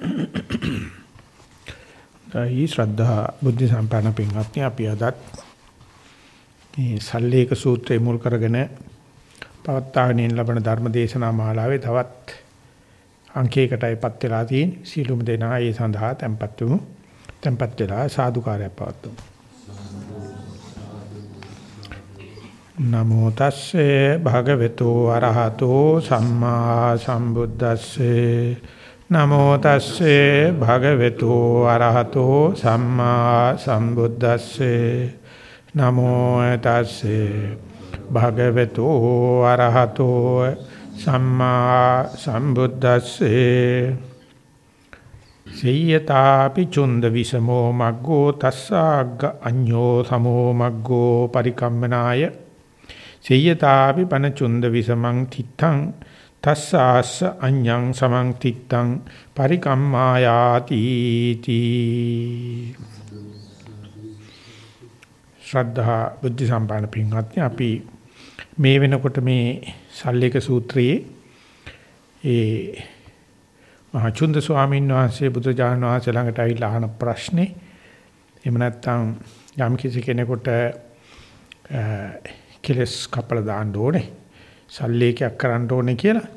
ඊ ශ්‍රද්ධා බුද්ධ සම්පන්න පින්වත්නි අපි අදත් මේ සල්ලේක සූත්‍රය මුල් කරගෙන පවත්වාගෙන ලබන ධර්ම දේශනා මාලාවේ තවත් අංකයකටයිපත් වෙලා තියෙන සීලුම දෙනා ඒ සඳහා tempත් වෙමු. tempත් වෙලා සාදුකාරයක් පවත්වමු. නමෝ තස්සේ භගවතු අරහතෝ සම්මා සම්බුද්දස්සේ නමෝ තස්සේ භගවතු අරහතෝ සම්මා සම්බුද්දස්සේ. නමෝ තස්සේ භගවතු අරහතෝ සම්මා සම්බුද්දස්සේ. සේයතාපි චුන්ද විසමෝ මග්ගෝ තස්සාග්ග අඤ්ඤෝ සමෝ මග්ගෝ පරිකම්මනාය. සේයතාපි පන චුන්ද විසමං තිත්තං තස්සාස්ස අඤ්ඤං සමං තිත්තං පරිකම්මායාති තී. ශ්‍රද්ධා බුද්ධ සම්පන්න පින්වත්නි අපි මේ වෙනකොට මේ සල්ලේක සූත්‍රයේ ඒ මහා චුන්ද ස්වාමීන් වහන්සේ බුදුජානක වහන්සේ ළඟට ඇවිල්ලා අහන ප්‍රශ්නේ එහෙම නැත්නම් යම් කිසි කෙනෙකුට කෙලස් කපලා දාන්න ඕනේ. සල්ලේකයක් කරන්න ඕනේ කියලා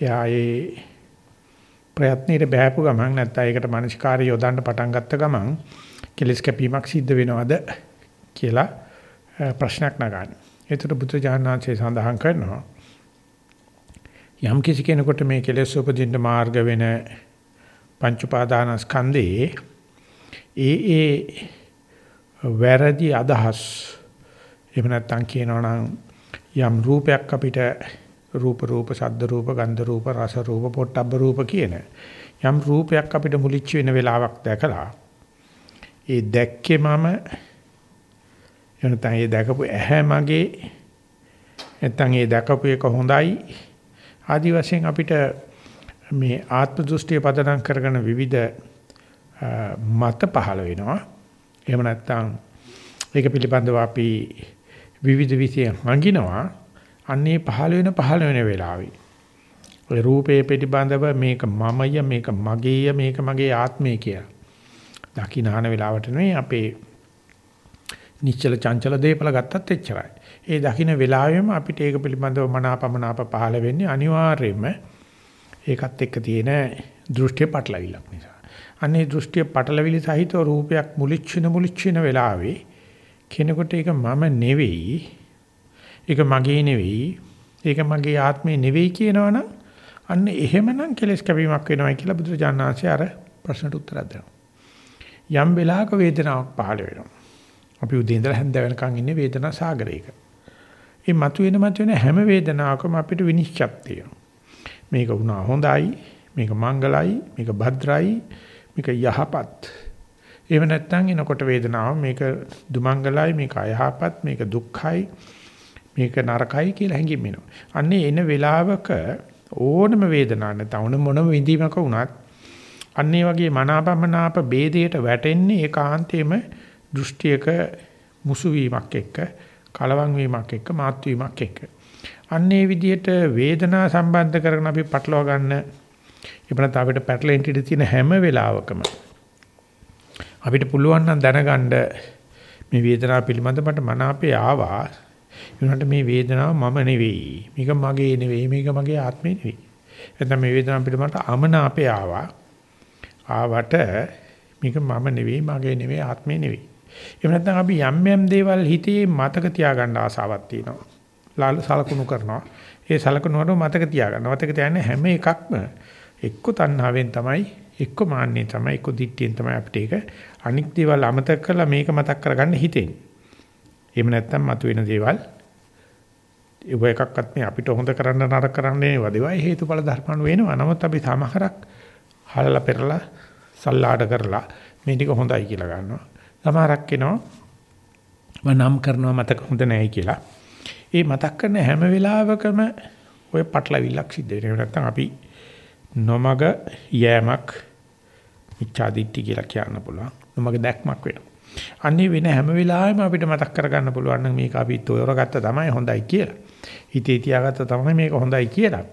එයා ඒ ප්‍රයත්නයේ බෑපු ගමන් නැත්නම් ඒකට මානසිකාරය යොදන්න පටන් ගත්ත ගමන් කෙලස් කැපීමක් සිද්ධ වෙනවද කියලා ප්‍රශ්නයක් නගන්න. ඒතර බුදුජානනාංශය සඳහන් කරනවා යම් කිසි කෙනෙකුට මේ කෙලෙස් උපදින්න මාර්ග වෙන පංච උපාදානස්කන්ධේ ඒ ඒ වැරදි අදහස් එහෙම නැත්නම් කියනවනම් යම් රූපයක් අපිට රූප රූප ශබ්ද රූප ගන්ධ රූප රස රූප පොට්ටබ්බ රූප කියන යම් රූපයක් අපිට මුලිච්ච වෙන වෙලාවක් දැකලා ඒ දැක්කේ මම එනතන් ඒ දැකපු ඇහැ මගේ නැත්නම් ඒ දැකපු එක හොඳයි ආදි වශයෙන් අපිට මේ ආත්ම දෘෂ්ටිය පදනම් කරගෙන විවිධ මත පහළ වෙනවා. එහෙම නැත්නම් ඒක පිළිබඳව අපි විවිධ විෂය හංගිනවා. අන්නේ පහළ වෙන පහළ වෙන වෙලාවේ. ඒ රූපේ පිළිබඳව මේක මමය මේක මගේය මේක මගේ ආත්මය කියලා. දකින්නාන වෙලාවට නෙවෙයි අපේ නිශ්චල චංචල දේපල ගත්තත් එච්චරයි. ඒ දකින්න වෙලාවෙම අපිට ඒක පිළිබඳව මනාපමනාප පහළ වෙන්නේ අනිවාර්යයෙන්ම ඒකත් එක්ක තියෙන දෘෂ්ටිය පටලවිලක් නිසා. අනේ දෘෂ්ටිය පටලවිලි සහිතව රූපයක් මුලිච්චින මුලිච්චින වෙලාවේ කෙනෙකුට ඒක මම නෙවෙයි ඒක මගේ නෙවෙයි ඒක මගේ ආත්මේ නෙවෙයි කියනවනම් අන්න එහෙමනම් කෙලස් කැවීමක් වෙනවා කියලා බුදුරජාණන් වහන්සේ අර ප්‍රශ්නට උත්තර දෙනවා. යම් වෙලාවක වේදනාවක් පහළ වෙනවා. අපි උදේ ඉඳලා හැන්ද වෙනකන් ඉන්නේ වේදනා සාගරයක. මේ මතුවෙන මතුවෙන හැම වේදනාවකම අපිට විනිශ්චයක් තියෙනවා. මේක වුණා හොඳයි, මේක මංගලයි, මේක භද්‍රයි, මේක යහපත්. එහෙම නැත්නම් එනකොට වේදනාව මේක දුමංගලයි, මේක අයහපත්, මේක දුක්ඛයි, මේක නරකයි කියලා හැඟීම් එනවා. අන්නේ එන වෙලාවක ඕනම වේදනාවක් නැත්නම් මොනම විඳීමක වුණත් අන්නේ වගේ මනාපමනාප ભેදයට වැටෙන්නේ ඒකාන්තයෙන්ම දෘෂ්ටියක මුසු වීමක් එක්ක කලවම් වීමක් එක්ක මාත් වීමක් එක්ක. අන්නේ විදිහට වේදනා සම්බන්ධ කරගෙන අපි පටලවා ගන්න ඉබනත් අපිට පැටලෙන්න ඉඩ තියෙන හැම වෙලාවකම අපිට පුළුවන් නම් දැනගන්න මේ වේදනාව පිළිබඳ මට මනාපේ ආවා. ඒනට මේ වේදනාව මම නෙවෙයි. මේක මගේ නෙවෙයි. මේක මගේ ආත්මේ නෙවෙයි. එතන මේ වේදනාව පිළිබඳ අමනාපේ ආවා. ආවට මේක මම නෙවෙයි, මගේ නෙවෙයි, ආත්මේ නෙවෙයි. එහෙම නැත්නම් අපි යම් යම් දේවල් හිතේ මතක තියාගන්න ආසාවක් තියෙනවා. ලාල සලකුණු කරනවා. ඒ සලකුණු වල මතක තියාගන්න. මතක තියාගන්න හැම එකක්ම එක්ක තණ්හාවෙන් තමයි, එක්ක මාන්නේ තමයි, එක්ක දිට්ඨියෙන් තමයි අපිට ඒක අනික් දේවල් අමතක කරලා මේක මතක් කරගන්න හිතෙන්නේ. එහෙම නැත්නම් මතුවෙන දේවල් ඒව එකක්වත් මේ අපිට හොඳ කරන්න නරක කරන්නේ වදේවයි හේතුඵල ධර්මණු වෙනවා. නමුත් අපි සමහරක් හලලා පෙරලා සල්ලාඩ කරලා මේ ටික හොඳයි කියලා ගන්නවා. සමහරක් එනවා මම නම් කරනවා මතක හොඳ නැහැ කියලා. ඒ මතක් කරන හැම වෙලාවකම ඔය පටලවිල්ලක් සිද්ධ වෙනවා. නැත්තම් අපි නොමග යෑමක් මිච්ඡාදිට්ඨි කියලා කියන්න පුළුවන්. නොමග දැක්මක් වෙනවා. අන්නේ වෙන හැම වෙලාවෙම අපිට මතක් කරගන්න පුළුවන් නම් මේක අපි තෝරගත්ත තමයි හොඳයි කියලා. හිතේ තියාගත්ත තමයි මේක හොඳයි කියලා.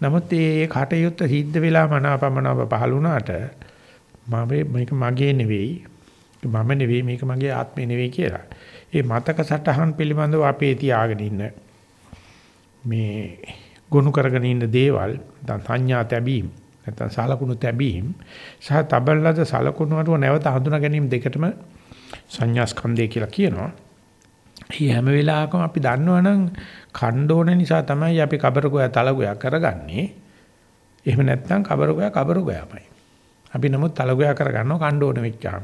නමුත් මේ කටයුත්ත සිද්ධ වෙලා මනාපමනාප පහළ වුණාට මම මේක මගේ නෙවෙයි මම නෙවෙයි මේක මගේ ආත්මේ නෙවෙයි කියලා. ඒ මතක සටහන් පිළිබඳව අපේ තියාගෙන ඉන්න මේ ගොනු කරගෙන ඉන්න දේවල් දැන් සංඥා තැබීම් නැත්නම් සලකුණු තැබීම් සහ තබලද සලකුණු වල නැවත හඳුනා ගැනීම දෙකටම සංඥා ස්කන්ධය කියලා කියනවා. මේ හැම වෙලාවකම අපි දන්නවනම් ඛණ්ඩෝන නිසා තමයි අපි කබරගෝයා තලගෝයා කරගන්නේ. එහෙම නැත්නම් කබරගෝයා කබරගෝයාමයි. අපි නමුත් තලගෝයා කරගන්නවා ඛණ්ඩෝන වෙච්චාම.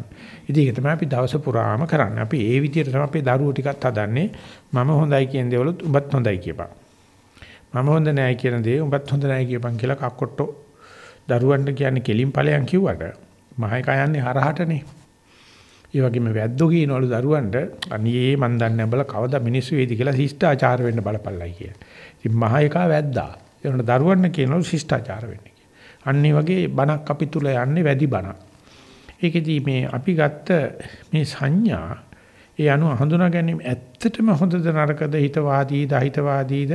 ඉතින් ඒක තමයි අපි දවස පුරාම කරන්නේ. අපි ඒ විදිහට තමයි අපේ දරුවෝ ටිකත් හදන්නේ. මම හොඳයි කියන දේවලුත් උඹත් හොඳයි කියපන්. මම හොඳ නැහැ කියන දේ උඹත් හොඳ නැහැ කියපන් කියලා කක්කොට්ටෝ දරුවන්ට කියන්නේ කෙලින් ඵලයන් කිව්වට මහේක යන්නේ හරහටනේ. ඒ වගේම වැද්දෝ කියනවලු දරුවන්ට අනියේ මන් දන්නේ බල කවදා මිනිස්සු වේදි කියලා ශිෂ්ටාචාර වෙන්න බලපල්ලයි කියලා. ඉතින් මහේකා වැද්දා. ඒනට දරුවන්ට කියනවලු ශිෂ්ටාචාර වෙන්න කියලා. අන්න වගේ බණක් අපි තුල යන්නේ වැඩි බණක්. ඒකෙදි මේ අපි ගත්ත මේ සංඥා ඒ අනුව හඳුනා ගැනීම ඇත්තටම හොඳද නරකද හිතවාදීද අහිතවාදීද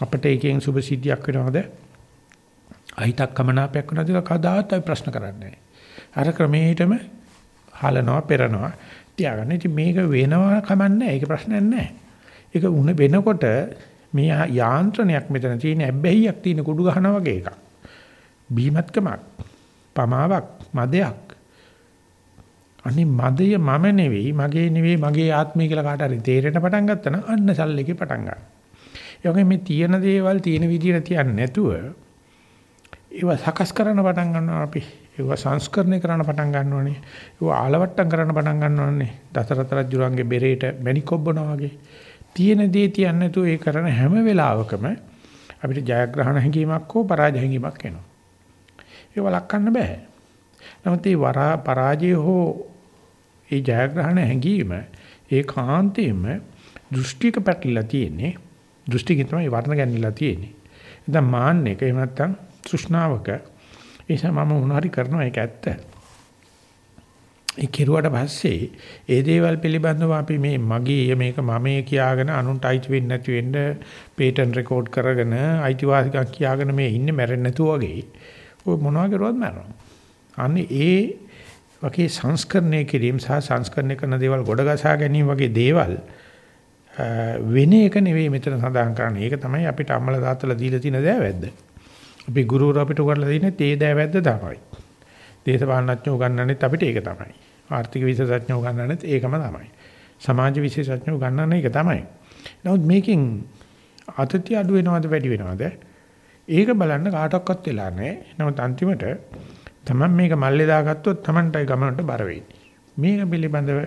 අපිට එකෙන් සුභ සිද්ධියක් වෙනවද අහිතක් කමනාපයක් වෙනවද කියලා කවදාවත් අපි ප්‍රශ්න කරන්නේ අර ක්‍රමයටම හලනවා පෙරනවා තියාගන්න. ඉතින් මේක වෙනවා කමන්නේ ඒක ප්‍රශ්නයක් නැහැ. ඒක උන වෙනකොට මේ යාන්ත්‍රණයක් මෙතන තියෙන ඇබ්බැහියක් තියෙන කුඩු ගහනවා වගේ එකක්. බීමත්කමක්, පමාවක්, මදයක්. අනේ මදය මම නෙවෙයි, මගේ නෙවෙයි, මගේ ආත්මය කියලා කාට හරි තේරෙන්න පටන් ගත්තා නම් අන්න සල්ලේකේ පටන් ගන්නවා. ඒ වගේ මේ තියෙන දේවල් තියෙන විදිහට තියන්නේ නැතුව ඒවා සකස් කරන්න පටන් ගන්නවා අපි. ඒවා සංස්කරණය කරන්න පටන් ගන්නවනේ. ඒවා ආලවට්ටම් කරන්න පටන් ගන්නවනේ. දසරත රජුරන්ගේ බෙරේට මණිකොබ්බනවා වගේ. තියෙන දේ තියන්නේ නැතුව ඒ කරන හැම වෙලාවකම අපිට ජයග්‍රහණ හැඟීමක් හෝ පරාජය හැඟීමක් එනවා. ඒක වළක්වන්න බෑ. නමුත් මේ වරා පරාජය හෝ ඒ ජයග්‍රහණ හැඟීම ඒකාන්තයෙන්ම දෘෂ්ටික පැටලලා තියෙන්නේ. දෘෂ්ටිකින් තමයි වර්ණ ගැන්විලා තියෙන්නේ. නැත්නම් මාන්නයක එහෙම නැත්නම් තෘෂ්ණාවක නිසා මම මොනවාරි කරනවා ඒක ඇත්ත. ඒ කෙරුවට පස්සේ ඒ දේවල් පිළිබඳව අපි මේ මගේ මේක මමයේ කියාගෙන අනුන්ට අයිති වෙන්නේ නැති වෙන්න පේටන්ට් රෙකෝඩ් කරගෙන අයිතිවාසිකම් කියාගෙන මේ ඉන්නේ මැරෙන්නේ නැතුව වගේ. ඔය මොනවා කරුවත් මැරෙනවා. අනේ ඒ වගේ සංස්කරණය කිරීම සහ සංස්කරණය කරන දේවල් ගොඩගසා ගැනීම වගේ දේවල් වෙන එක නෙවෙයි මෙතන සඳහන් කරන්නේ. ඒක තමයි අපිට අම්මලා තාත්තලා දීලා තියෙන දෑවැද්ද. අපි ගුරුවරු අපිට උගන්ලා දෙන්නේ තේ දෑවැද්ද තමයි. දේශපාලනඥයෝ උගන්වන්නේත් අපිට ඒක තමයි. ආර්ථික විශේෂඥයෝ උගන්වන්නේත් ඒකම තමයි. සමාජ විශේෂඥයෝ උගන්වන්නේ ඒක තමයි. නමුත් මේකෙන් අතතිය අඩු වෙනවද වැඩි වෙනවද? ඒක බලන්න කාටවත් වෙලා නැහැ. නමුත් අන්තිමට තමන් මේක මල්ලේ දාගත්තොත් තමන්ටයි ගමනට බර වෙන්නේ. මේක පිළිබඳව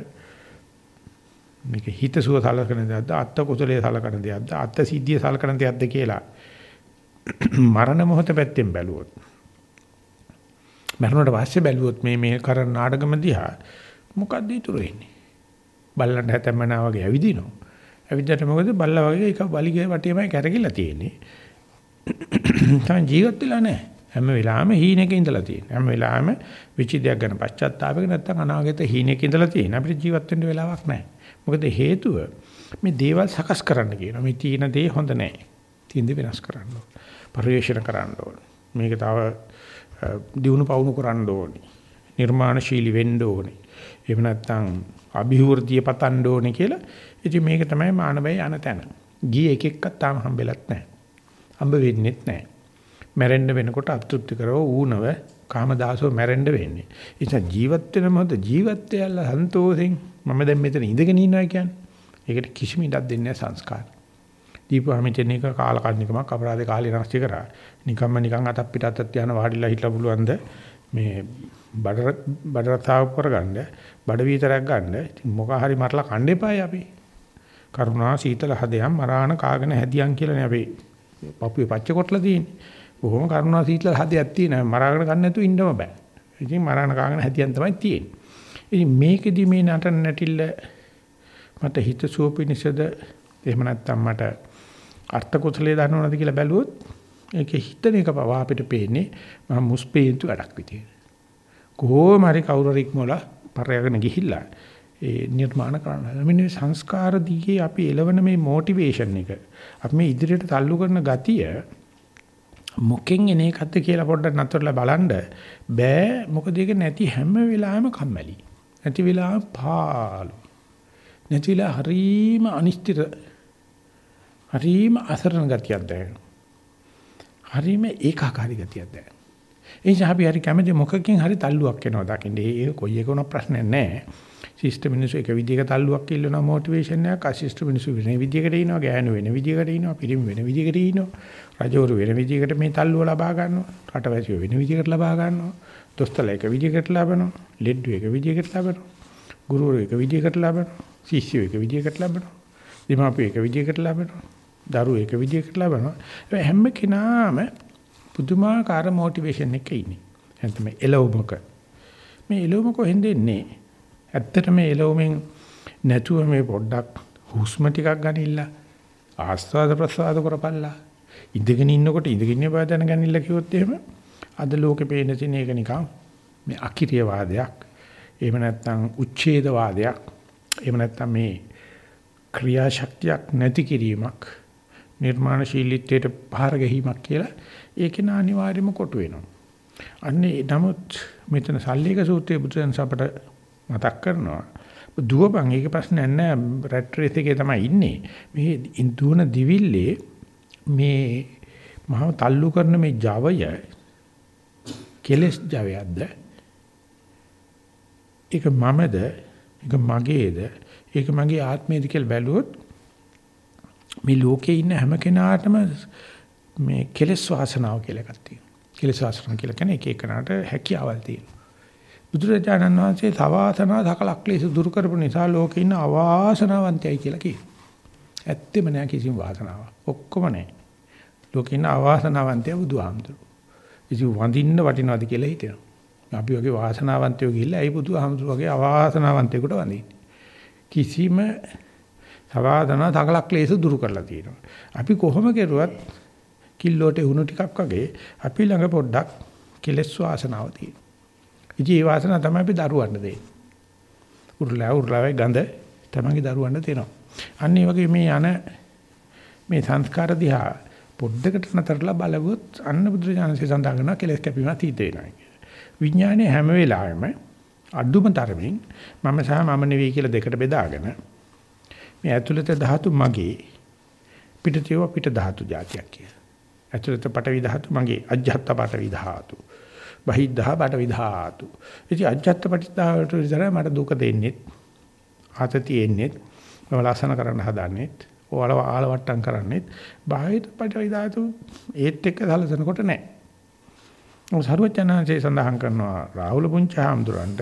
මේක හිතසුව සලකන දෙයක්ද අත්ත කුසලයේ සලකන දෙයක්ද අත්ත සිද්ධිය සලකන දෙයක්ද කියලා මරණ මොහොත පැත්තෙන් බැලුවොත් මරණයට පස්සේ බැලුවොත් මේ මේ කරන නාටකම දිහා මොකද්ද ඉතුරු වෙන්නේ? බල්ලන්ට හැතැම්මනා වගේ ඇවිදිනවා. ඇවිද්දට මොකද බල්ලා වගේ එක බලිගේ වටේමයි කැරකිලා තියෙන්නේ. තමයි ජීවත් වෙලා නැහැ. හැම වෙලාවෙම හීනෙක ඉඳලා තියෙන හැම වෙලාවෙම විචිතයක් ගැන පශ්චාත්තාපයක නැත්තම් අනාගත හීනෙක ඉඳලා තියෙන අපිට ජීවත් වෙන්න වෙලාවක් නැහැ. මොකද හේතුව මේ දේවල් සකස් කරන්න කියනවා. මේ තීන දේ හොඳ නැහැ. තීන දේ වෙනස් කරන්න ඕන. පරිවේෂණ කරන්න ඕනේ. මේක තව දිනු පවුණු කරන්න ඕනේ. නිර්මාණශීලී වෙන්න ඕනේ. එහෙම නැත්නම් අභිවෘද්ධිය පතන්න ඕනේ කියලා. ඉතින් මේක තමයි මානවය යන තැන. ගියේ එක එකක් තාම හම්බෙලත් නැහැ. හම්බ වෙන්නෙත් නැහැ. මැරෙන්න වෙනකොට අතෘප්ති කරව ඌනව කාමදාසෝ මැරෙන්න වෙන්නේ. ඒ නිසා ජීවත් වෙන මොහොත ජීවත් වෙලා සන්තෝෂෙන් මම දැන් මෙතන ඉඳගෙන ඉන්නවා කියන්නේ. ඒකට කිසිම ඉඩක් දෙන්නේ නැහැ සංස්කාර. දීපුවාම ඉතින් එක කාලකන්නිකමක් අපරාධේ කාලේ නැස්ති කරා. නිකම්ම නිකන් අතක් පිට අතක් යන වාඩිලා හිටලා පුළුවන්ද මේ බඩ බඩ රතාව කරගන්න බඩ වීතරයක් ගන්න. ඉතින් මොක හරි මරලා කන්න එපායි අපි. කරුණා සීතල හදයන් මරාණ කාගෙන හැදියන් කියලානේ අපි පපුවේ පච්ච කොටලා තියෙන්නේ. බොහොම කරුණා සීතල හදයක් තියෙනවා. මරාගෙන ගන්න නැතුව ඉන්නම බෑ. ඉතින් මරාණ කාගෙන හැදියන් තමයි තියෙන්නේ. ඉතින් මේකෙදි මේ නටන නැටිල්ල මට හිත සුවපිනිසද එහෙම නැත්නම් මට අර්ථ කුසලයේ දන්නවද කියලා බැලුවොත් ඒකේ හිතන එක පවා අපිට පේන්නේ මහා මුස්පේන්තු වැඩක් විදියට. කොහොම හරි කවුරු හරි ඉක්මවලා පරයගෙන ගිහිල්ලා ඒ නිර්මාණ කරන්න. මෙන්න සංස්කාර දිගේ අපි එළවන මේ මොටිවේෂන් එක අපි මේ ඉදිරියට තල්ලු කරන ගතිය මොකෙන් එන එකක්ද කියලා පොඩ්ඩක් නතරලා බලන්න බෑ මොකද ඒක නැති හැම වෙලාවෙම කම්මැලි. නැති වෙලාවෙම පාළු. නැති වෙලාව හරීම අනිශ්චිත හරීම අසරණ ගතියක් දැනෙනවා. හරීම ඒකාකාරී ගතියක් දැනෙනවා. ඒ නිසා අපි හරි කැමති මොකකින් හරි තල්ලුවක් එනවා දකින්න. ඒ කොයි එකන ප්‍රශ්නයක් නැහැ. ශිෂ්ට මිනිස්සු එක විදිහක තල්ලුවක් ඉල්ලනවා මොටිවේෂන් එකක්. අශිෂ්ට මිනිස්සු වෙන විදිහකට ඉනවා ගෑනු වෙන විදිහකට ඉනවා පිරිමි වෙන විදිහකට ඉනවා රජවරු වෙන විදිහකට මේ තල්ලුව ලබා ගන්නවා. රටවැසියෝ වෙන විදිහකට ලබා ගන්නවා. දොස්තරලා එක විදිහකට ලබනවා. ලෙඩ්ඩු එක විදිහකට ලබනවා. ගුරුවරු එක විදිහකට ලබනවා. ශිෂ්‍යයෝ එක විදිහකට ලබනවා. දීමාපිය එක විදිහකට ලබනවා. දරුවෝ එක විදිහකට ලබනවා. හැම කෙනාම පුදුමාකාර මොටිවේෂන් එකක ඉන්නේ. නැත්නම් එළවුමක. මේ එළවුම කොහෙන්ද එන්නේ? ඇත්තටම එළවමින් නැතුව මේ පොඩ්ඩක් හුස්ම ටිකක් ගනින්න ආස්වාද ප්‍රසආද කරපල්ලා ඉඳගෙන ඉන්නකොට ඉඳගෙන ඉන්න බව දැනගන්නilla කිව්වොත් එහෙම අද ලෝකේ පේන තියෙන එක නිකන් මේ අකිරිය වාදයක් එහෙම නැත්නම් උච්ඡේද වාදයක් එහෙම නැත්නම් මේ ක්‍රියාශක්තියක් නැති කිරීමක්. නිර්මාණශීලීත්වයට පහර ගැනීමක් කියලා ඒකේ අනිවාර්යම කොටු වෙනවා. අන්නේ නමුත් මෙතන සල්ලේක සූත්‍රයේ බුදුන් අපට මතක් කරනවා. දුවපන් ඒක ප්‍රශ්නයක් නෑ රැට් රේස් එකේ තමයි ඉන්නේ. මේ දුවන දිවිල්ලේ මේ මහා තල්ලු කරන මේ Javaය කෙලස් Javයක්ද? ඒක මමද? ඒක මගේද? ඒක මගේ ආත්මයද කියලා බැලුවොත් මේ ලෝකේ ඉන්න හැම කෙනාටම මේ කෙලස් වාසනාව කියලා එකක් තියෙනවා. කෙලස් වාසනාව කියලා කියන්නේ එක එකනට හැකියාවල් තියෙනවා. බුදුරජාණන් වහන්සේ සවාසනා සකල ක්ලේශ දුරු කරපු නිසා ලෝකේ ඉන්න අවාසනාවන්තයයි කියලා කියනවා. ඇත්තෙම නෑ කිසිම වාසනාවක්. ඔක්කොම නෑ. ලෝකේ ඉන්න අවාසනාවන්තය බුදුහාමුදුරුවෝ. ඉතින් වඳින්න වටිනවද කියලා හිතෙනවා. අපි වගේ වාසනාවන්තයෝ ගිහිල්ලා ඒ බුදුහාමුදුරුවෝ වගේ අවාසනාවන්තයෙකුට වඳින්නේ. කිසිම සවාසනා සකල ක්ලේශ දුරු කරලා තියෙනවා. අපි කොහොම කෙරුවත් කිල්ලෝට උණු ටිකක් වගේ අපි ළඟ පොඩ්ඩක් කෙලස් වාසනාව තියෙනවා. ඉතින් ඒ වාසනාව තමයි අපි දරුවන්ට දෙන්නේ. උරුලා උරුලාවේ ගඳ තමයි දරුවන්ට දෙනවා. අන්න ඒ වගේ මේ යන මේ සංස්කාර දිහා පොඩ්ඩකට නතරලා බලවොත් අන්න බුදුරජාණන්සේ සඳහන් කරනවා කෙලස් කැපීම තීත වෙනවා කියලා. විඥානයේ හැම වෙලාවෙම අඩුම තරමින් මම සහ මම නෙවෙයි කියලා දෙකට බෙදාගෙන මේ ඇතුළත ධාතු මගේ පිටතියව පිට ධාතු જાතියක් කියලා. ඇතුළත පටවි ධාතු මගේ අජ්ජත් පටවි ධාතු. බහිද්ධා බඩ විධාතු. ඉතින් අජත්ත පටිච්චාවට විතරයි මට දුක දෙන්නේ. ආතතිය එන්නේ. මම ලස්සන කරන්න හදන්නේ. ඔයාලව ආලවට්ටම් කරන්නේ. බාහිර පටිවිධාතු ඒත් එක්ක සැලසනකොට නැහැ. මොකද සරුවචනාංශේ සඳහන් කරනවා රාහුල පුංචාම්දුරන්ට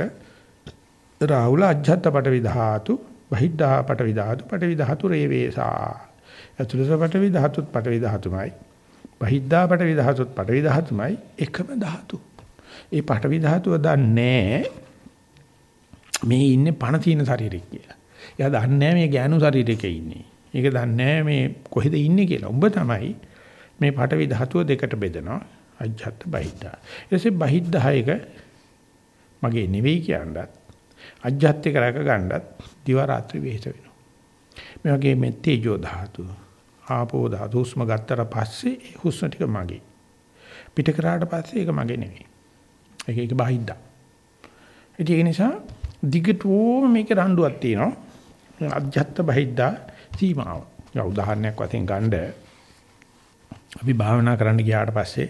රාහුල අජත්ත පටිවිධාතු බහිද්ධා පටිවිධාතු පටිවිධාතු රේවේසා. අතුලස පටිවිධාතුත් පටිවිධාතුමයි. බහිද්ධා පටිවිධාතුත් පටිවිධාතුමයි එකම ධාතු. ඒ පටවි ධාතුව දන්නේ මේ ඉන්නේ පණ තියෙන ශරීරෙක කියලා. එයා දන්නේ මේ ගෑනු ශරීරෙක ඉන්නේ. ඒක දන්නේ මේ කොහෙද ඉන්නේ කියලා. උඹ තමයි මේ පටවි ධාතුව දෙකට බෙදනවා. අජ්ජත් බහිද්දා. ඊටසේ බහිද්දා එක මගේ නෙවෙයි කියනවත් අජ්ජත් එක රැක ගන්නත් දිවා රාත්‍රී වෙහෙස වෙනවා. මේ වගේ මේ තේජෝ ධාතුව ආපෝ ධාතු හුස්ම ගත්තට පස්සේ හුස්ම ටික මගේ. පිට කරාට පස්සේ ඒක මගේ නෙවෙයි. ඒක ඒක බහිද්දා. ඒක නිසා දිගටම මේක රණ්ඩුවක් තියෙනවා. අධ්‍යත්ත බහිද්දා සීමාව. ඒ උදාහරණයක් වශයෙන් ගන්න අපි භාවනා කරන්න ගියාට පස්සේ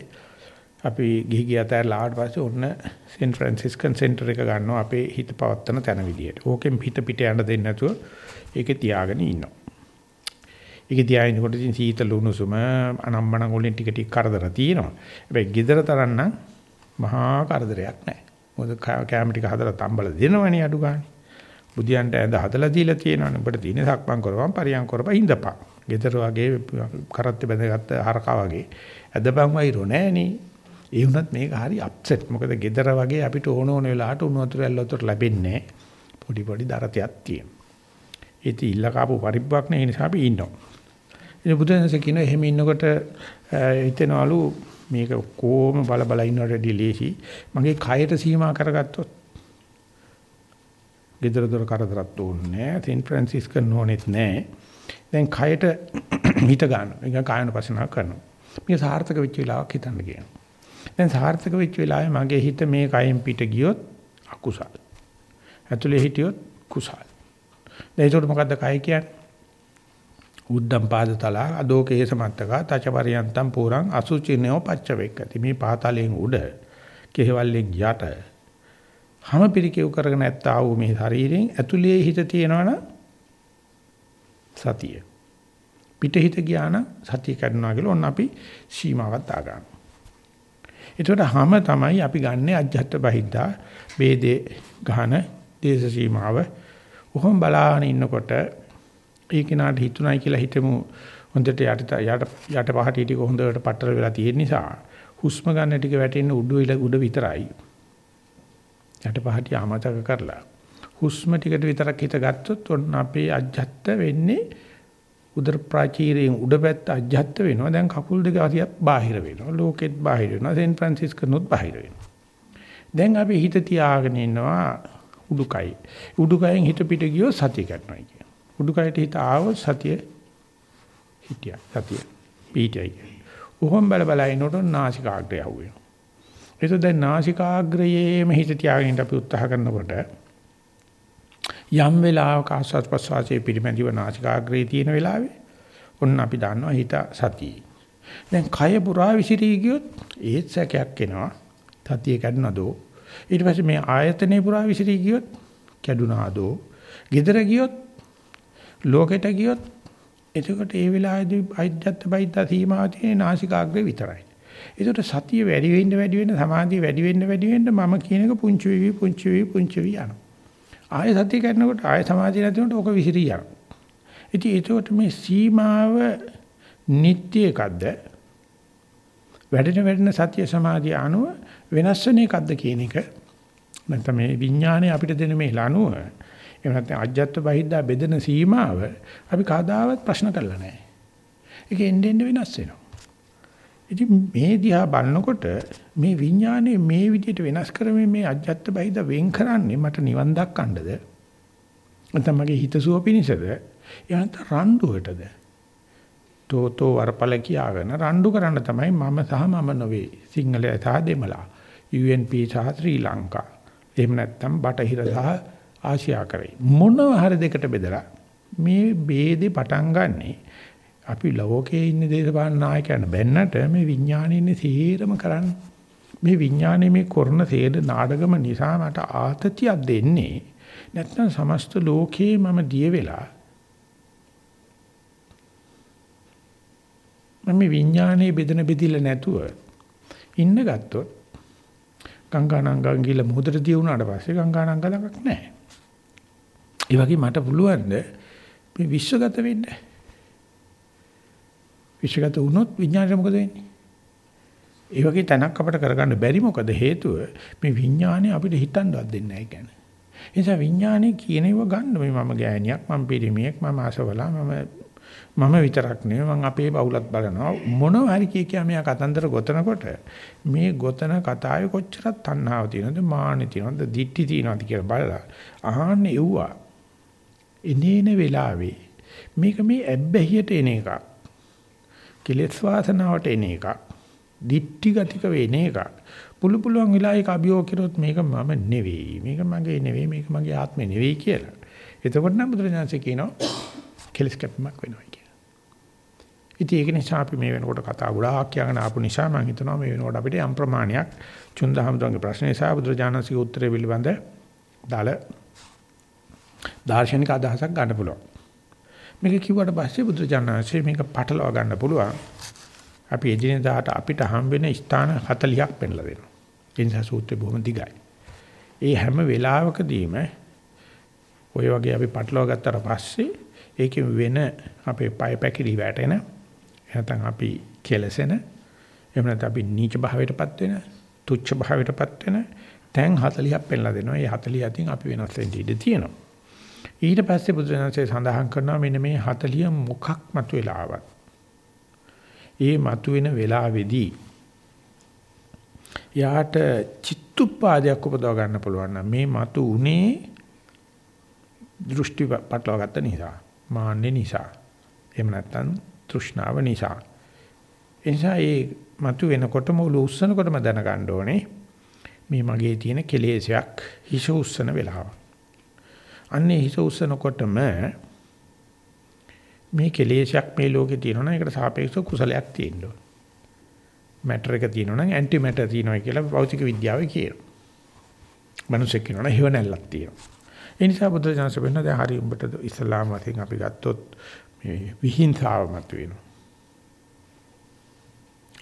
අපි ගිහි ගිය අතර ආවට පස්සේ ඔන්න සෙන් ෆ්‍රැන්සිස්කන් සෙන්ටර් එක ගන්නවා අපේ හිත පවත්තන තැන විදියට. ඕකෙන් හිත පිට යන්න දෙන්නේ නැතුව ඒකේ තියාගෙන ඉන්නවා. ඒකේ තියාගෙනකොට ඉතින් සීතල උණුසුම අනම්මන වලින් ටික ටික කරදර තියෙනවා. හැබැයි gedara තරන්නම් මහා කරදරයක් නැහැ. මොකද කැම ටික හදලා තම්බල දෙනවනේ අඩු ගන්න. බුදියන්ට ඇඳ හදලා දීලා තියෙනවනේ. ඔබට තියෙන සක්මන් කරපම් පරියන් කරපම් ඉඳපන්. ගෙදර වගේ කරත්තේ බැඳගත්ත හරකා වගේ ඇදපන් වෛරෝ නෑනේ. ඒ වුණත් මේක හරි අප්සෙට්. මොකද ගෙදර වගේ අපිට ඕන ඕන වෙලාවට උණු වතුර ඇල්ල වතුර ලැබෙන්නේ පොඩි පොඩි දරතයක් තියෙනවා. ඒටි ඉල්ල කාපු පරිබ්බක් නේ නිසා අපි ඉන්නවා. ඉතින් බුදුන්සේ කියන එහෙම ඉන්නකොට හිතෙනවලු මේක කොහොම බල බල ඉන්නවටදී ලේසි. මගේ කයට සීමා කරගත්තොත් ගෙදර දොර කරදරත් ඕනේ නැහැ. සෙන් ෆ්‍රැන්සිස්කන් නෝනෙත් නැහැ. දැන් කයට හිත ගන්න. ඒක කායන පසනාව කරනවා. මේක සාර්ථක වෙච්ච වෙලාවක් හිතන්න කියනවා. දැන් සාර්ථක වෙච්ච වෙලාවේ මගේ හිත මේ කයෙන් පිට ගියොත් අකුසල්. ඇතුලේ හිටියොත් කුසල්. දැන් ඒකට මොකද්ද කය කියන්නේ? උද්දම් පාදතල අදෝකේ සමත්තක තචපරියන්තම් පුරං අසුචිනෝ පච්චවෙක්කති. මේ පාතලයෙන් උඩ කෙහෙවල්ලෙන් යට හැම පිරිකෙව් කරගෙන ඇත්තා වූ මේ ශරීරයෙන් ඇතුලේ හිත තියෙනවනම් සතිය. පිටහිත ගියා නම් සතිය කඩනවා කියලා ඔන්න අපි සීමාවක් දාගන්නවා. ඒකට හැම තමයි අපි ගන්නෙ අජ්ජත් බහිද්දා වේදේ ගහන දේශ සීමාව. උහුම් බලාගෙන ඉන්නකොට ඒ කෙනාට හිතුණයි කියලා හිතමු හොඳට යට යට යට පහට ටික හොඳට පట్టර වෙලා තියෙන නිසා හුස්ම ගන්න ටික වැටෙන්න උඩ උඩ විතරයි. යට පහට ආමතක කරලා හුස්ම ටිකට විතරක් හිත ගත්තොත් ඔන්න අපේ අජ්ජත් වෙන්නේ උදර ප්‍රාචීරයෙන් උඩ පැත්ත අජ්ජත් වෙනවා. දැන් කකුල් දෙක අරියත් බාහිර වෙනවා. ලෝකෙත් බාහිර වෙනවා. සෙන් ෆ්‍රැන්සිස්කෝනොත් බාහිර වෙනවා. දැන් අපි හිත තියාගෙන ඉන්නවා උඩුකයි. උඩුකයෙන් හිත පිට ගියොත් සතිය ගන්නවා කියන. උඩුකයට හිත ආවොත් සතිය හිටියා. සතිය පීඨයි. උහුම් බල බල ඉනොට නාසිකාග්‍රය අහුවෙනවා. ඒක දැන් නාසිකාග්‍රයේම හිත තියාගෙන අපි උත්සාහ කරනකොට යම් වෙලාවක ආස්වාද ප්‍රසවාසයේ පිරිමැදිව නාසිකාග්‍රේ තියෙන වෙලාවේ ඔන්න අපි දන්නවා හිත සතියේ. දැන් කය පුරා විසිරී ගියොත් ඒත් සැකයක් එනවා. සතිය කැඩුනදෝ. ඊට පස්සේ මේ ආයතනේ පුරා විසිරී ගියොත් කැඩුනාදෝ. gedara ගියොත් ලෝකෙට ගියොත් එතකොට ඒ වෙලාවේදී අයිජ්ජත් බයිද්ද සීමාව තියෙන නාසිකාග්‍රේ විතරයි. ඒකට සතිය වැඩි වෙන්න වැඩි වෙන්න සමාධිය වැඩි වෙන්න වැඩි වෙන්න මම කියන එක පුංචි වෙවි පුංචි වෙවි පුංචි වෙවි යනවා. ආය සතිය කරනකොට ආය සමාධිය නැතිනකොට ඕක විසිරී යනවා. ඉතින් ඒකට මේ සීමාව නිට්ටය එකක්ද? වැඩෙන වැඩෙන සතිය සමාධිය අනුව වෙනස් වෙන එකක්ද කියන එක නැත්නම් මේ විඥානය අපිට දෙන මේ ලනුව එහෙම නැත්නම් අජ්ජත් බහිද්දා බෙදෙන සීමාව අපි කවදාවත් ප්‍රශ්න කරලා නැහැ. ඒක එන්න එන්න වෙනස් වෙනවා. ඉතින් මේ දිහා බලනකොට මේ විඥානේ මේ විදිහට වෙනස් කරමින් මේ අජ්ජත් බහිද වෙන් කරන්නේ මට නිවන් දක්කන්නද නැත්නම් මගේ හිතසුව පිණිසද? එහෙනම් රණ්ඩුවටද? තෝතෝ වරපල කියාගෙන රණ්ඩු කරන්න තමයි මම සහ මම නොවේ. සිංහලය සහ දෙමළා. UNP සහ ශ්‍රී ලංකා. එහෙම නැත්නම් බටහිර සහ ආසියා කරේ මොනවා හරි දෙකට බෙදලා මේ ભેදේ පටන් ගන්නේ අපි ලෝකයේ ඉන්න දේශපාලන නායකයන් බැන්නට මේ විඥානයේ සීරම කරන්නේ. මේ විඥානයේ මේ කරන සේද නාඩගම නිසා මට ආතතියක් දෙන්නේ. නැත්නම් සමස්ත ලෝකේ මම දිය වෙලා මම විඥානයේ බෙදෙන බෙදිල නැතුව ඉන්න ගත්තොත් ගංගානංගන් ගිල මොහොතට දිය වුණාට පස්සේ ගංගානංග ළඟක් නැහැ. ඒ වගේ මට පුළුවන් මේ විශ්වගත වෙන්න. විශ්වගත වුණොත් විඥාණයට මොකද වෙන්නේ? ඒ වගේ තැනක් අපිට කරගන්න බැරි මොකද හේතුව මේ විඥාණය අපිට හිතන්නවත් දෙන්නේ නැහැ කියන්නේ. ඒ නිසා විඥාණය කියනේව ගන්න මේ මම ගෑණියක් මම පිරිමියෙක් මම ආසවලා මම මම විතරක් නෙවෙයි මම අපේ බවුලත් බලනවා මොනවා හරි කිය කියා මෙයා කතන්දර ගොතනකොට මේ ගොතන කතාවේ කොච්චරක් තණ්හාව තියෙනවද මානෙ තියෙනවද දික්ටි තියෙනවද කියලා බලලා අහන්නේ එව්වා එනේන වෙලාවේ මේක මේ ඇබ්බැහියට එන එකක් කෙලෙස් වාසනාවට එන එකක්. දිට්ටි ගතික වෙන එකක්. පුළු පුළුවන් වෙලා ඒක අභියෝග කරොත් මේක මම නෙවෙයි. මේක මගේ නෙවෙයි. මේක මගේ ආත්මේ නෙවෙයි කියලා. එතකොට නම් බුදුරජාණන්සේ කියනවා කෙලස් කැපීමක් වෙනවා කියලා. ඉතින් ඒක නිසා අපි මේ වෙනකොට කතා ගොඩාක් කියගෙන ආපු නිසා මම හිතනවා මේ වෙනකොට අපිට යම් ප්‍රමාණයක් චුන්දහමතුන්ගේ ප්‍රශ්නේ නිසා බුදුරජාණන්සේගේ උත්තරේ පිළිබඳ දාල දාර්ශනික අදහසක් ගන්න පුළුවන්. මේක කිව්වට පස්සේ බුදුජානනාංශයේ මේක පටලවා ගන්න පුළුවන්. අපි එදිනෙදාට අපිට හම්බෙන ස්ථාන 40ක් පෙන්ලා දෙනවා. ඒ නිසා සූත්‍රය බොහොම දිගයි. ඒ හැම වෙලාවකදීම ඔය වගේ අපි පටලවා ගත්තට පස්සේ ඒකෙන් වෙන අපේ පය පැකිලි වැටෙන නැත්නම් අපි කෙලසෙන එහෙම නැත්නම් අපි නීච භාවයටපත් වෙන තුච්ච භාවයටපත් වෙන තැන් 40ක් පෙන්ලා දෙනවා. ඒ 40 අතින් අපි වෙනස් වෙන්න ඉඩ තියෙනවා. ඊට පස්සේ බුදුරජාණන්සේ සඳහන් කරනවා මෙන්න මේ 40 මොකක් මතුවලා ආවත්. ඒ මතුවෙන වෙලාවේදී යාට චිත්තුප්පාදයක් උපදව ගන්න පුළුවන් නම් මේ මතු උනේ දෘෂ්ටි පටලවා ගත්ත නිසා, මාන්නේ නිසා. එහෙම නැත්නම් තෘෂ්ණාව නිසා. ඒ නිසා ඒ මතු වෙනකොටම උළු උස්සනකොටම දැනගන්න ඕනේ මේ මගේ තියෙන කෙලෙසයක් හිස උස්සන වෙලාව. අන්නේ හිස උස්සනකොටම මේ කෙලෙසයක් මේ ලෝකේ තියෙනවා නම් ඒකට සාපේක්ෂව කුසලයක් තියෙන්න ඕන. මැටර් එක තියෙනවා නම් ඇන්ටි මැටර් තියෙනවා කියලා භෞතික විද්‍යාවේ කියනවා. මනුස්සෙක් කියනවා නම් හේව නැල්ලක් තියෙනවා. ඒ නිසා බුද්ධ ජනස වෙන දැන් හරි උඹට ඉස්ලාම වශයෙන් අපි ගත්තොත් මේ විහිංසාව මත වෙනවා.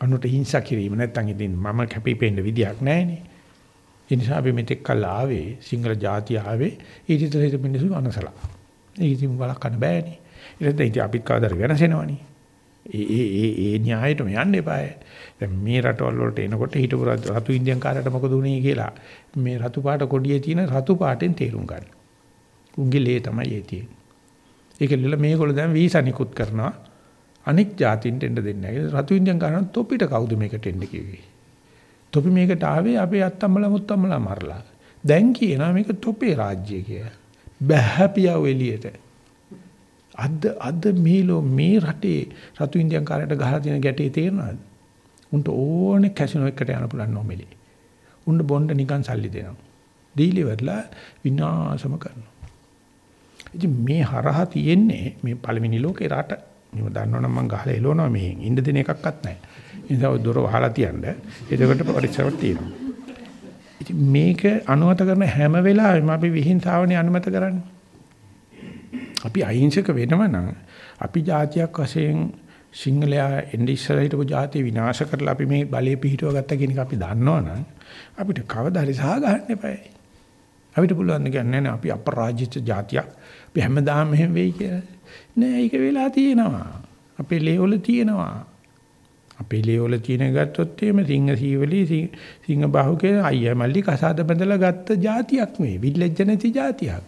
අනුට හිංසා කිරීම නැත්තම් ඉතින් මම කැපිපෙන්න විදියක් නැහැනේ. ඒ නිසා අපි මෙතෙක් කල් ආවේ සිංහල ජාතිය ආවේ ඊටිතර හිට මිනිස්සු අනසලා. ඒක ඉතින් වළක්වන්න බෑනේ. ඊට ඉතින් අපිත් කවදාද වෙනසෙනවනේ. ඒ ඒ ඒ ඒ න්‍යායයටම යන්න එපාය. දැන් මේ රටවල් වලට එනකොට හිටපු රතු ඉන්දියන් කාරයට මොකද උනේ කියලා මේ රතු පාට කොඩියේ තියෙන රතු පාටෙන් තේරුම් ගන්න. උන්ගේ ලේ තමයි ඒ තියෙන්නේ. ඒකෙල්ල මේගොල්ලෝ දැන් වීසා නිකුත් කරනවා. අනික් જાතින්ට එන්න දෙන්නේ නැහැ. රතු ඉන්දියන් කාරණ තොපිට කවුද මේකට එන්න කිව්වේ? තොපි මේකට ආවේ අපේ අත්තම්මලා මුත්තම්මලා මරලා. දැන් කියනවා මේක තොපේ රාජ්‍ය කියලා. බැහැපියව එළියට. අද අද මේලෝ මේ රටේ රතු ඉන්දියන් කාරයට ගහලා තියෙන ගැටේ තේරෙනවද? උන්ට ඕනේ කැසිනෝ එකට යන්න පුළුවන් නොමෙලි. උන්ට බොණ්ඩ නිකන් සල්ලි දෙනවා. දීලි වරලා විනාශම කරනවා. ඉතින් මේ හරහා තියෙන්නේ මේ පළවෙනි ලෝකේ රට. මම දන්නවනම් මං ගහලා එළවනවා මෙහෙන්. ඉන්න දින එකක්වත් නැහැ. ඒ නිසා ඔය දොර වහලා තියන්න. එතකොට පරිසරයක් තියෙනවා. ඉතින් මේක අනුමත කරන හැම වෙලාවෙම අපි විහිංසාවනේ අනුමත කරන්නේ. අපි අහිංසක වෙනව නම් අපි જાතියක් වශයෙන් සිංහලයා එන්නේ ඉස්සරහ හිටපු જાතිය විනාශ කරලා අපි මේ බලය පිහිටුව ගත්ත කියන එක අපි දන්නවනම් අපිට කවදා හරි සහ ගන්න එපායි. අපිට පුළුවන් කියන්නේ නැහැ අපි අපරාජිත જાතියක් අපි හැමදාම මෙහෙම වෙයි කියලා. නෑ ඒක වෙලා තියෙනවා. අපේ ලේවල තියෙනවා. අපේ ලේවල තියෙන ගත්තොත් එහෙම සිංහ සීවලී සිංහ බාහුකේ අයියා මල්ලි කසාද බඳලා ගත්ත જાතියක් මේ විල්ලජ්ජ නැති જાතියක්.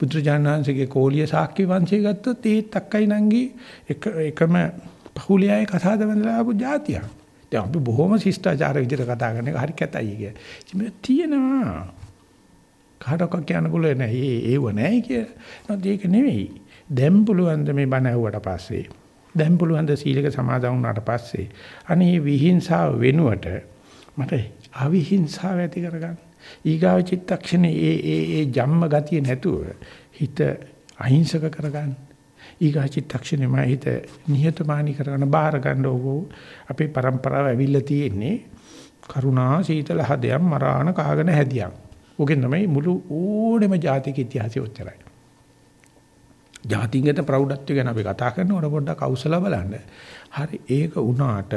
පුත්‍රජානහන්සේගේ කෝලිය සාක්කි වංශය ගත්තොත් ඒත් අක්කයි නංගි එක එකම පහුලියයි කසාද බඳලා ආපු જાතියක්. දැන් අපි බොහොම ශිෂ්ටාචාර විදිහට කතා කරන එක හරි කැතයි කිය. ඉතින් තියෙනවා. කාටවත් කියන්න පුළුවන් නෑ. ඒ ඒව නෑ කිය. නේද ඒක නෙවෙයි. දැන් පුළුවන් මේ බණ ඇහුවට පස්සේ දැන් පුළුවන් ද සීලක සමාදන් වුණාට පස්සේ අනේ විහිංසාව වෙනුවට මට අවිහිංසාව ඇති කරගන්න. ඊගාව චිත්තක්ෂණේ ඒ ඒ ඒ ජම්ම ගතිය නැතුව හිත අහිංසක කරගන්න. ඊගා චිත්තක්ෂණේ මා හිත නිහතමානී කරගෙන බාර ගන්න ඕගෝ අපේ પરම්පරාව ඇවිල්ලා තියෙන්නේ කරුණා සීතල හදයන් මරාණ කාගෙන හැදියම්. ඕකෙන් තමයි මුළු ඕනෙම ජාතික ඉතිහාසය ඔච්චරයි. ජාතිගත ප්‍රෞಢත්වය ගැන අපි කතා කරනකොට පොඩ්ඩක් අවසලා බලන්න. හරි ඒක වුණාට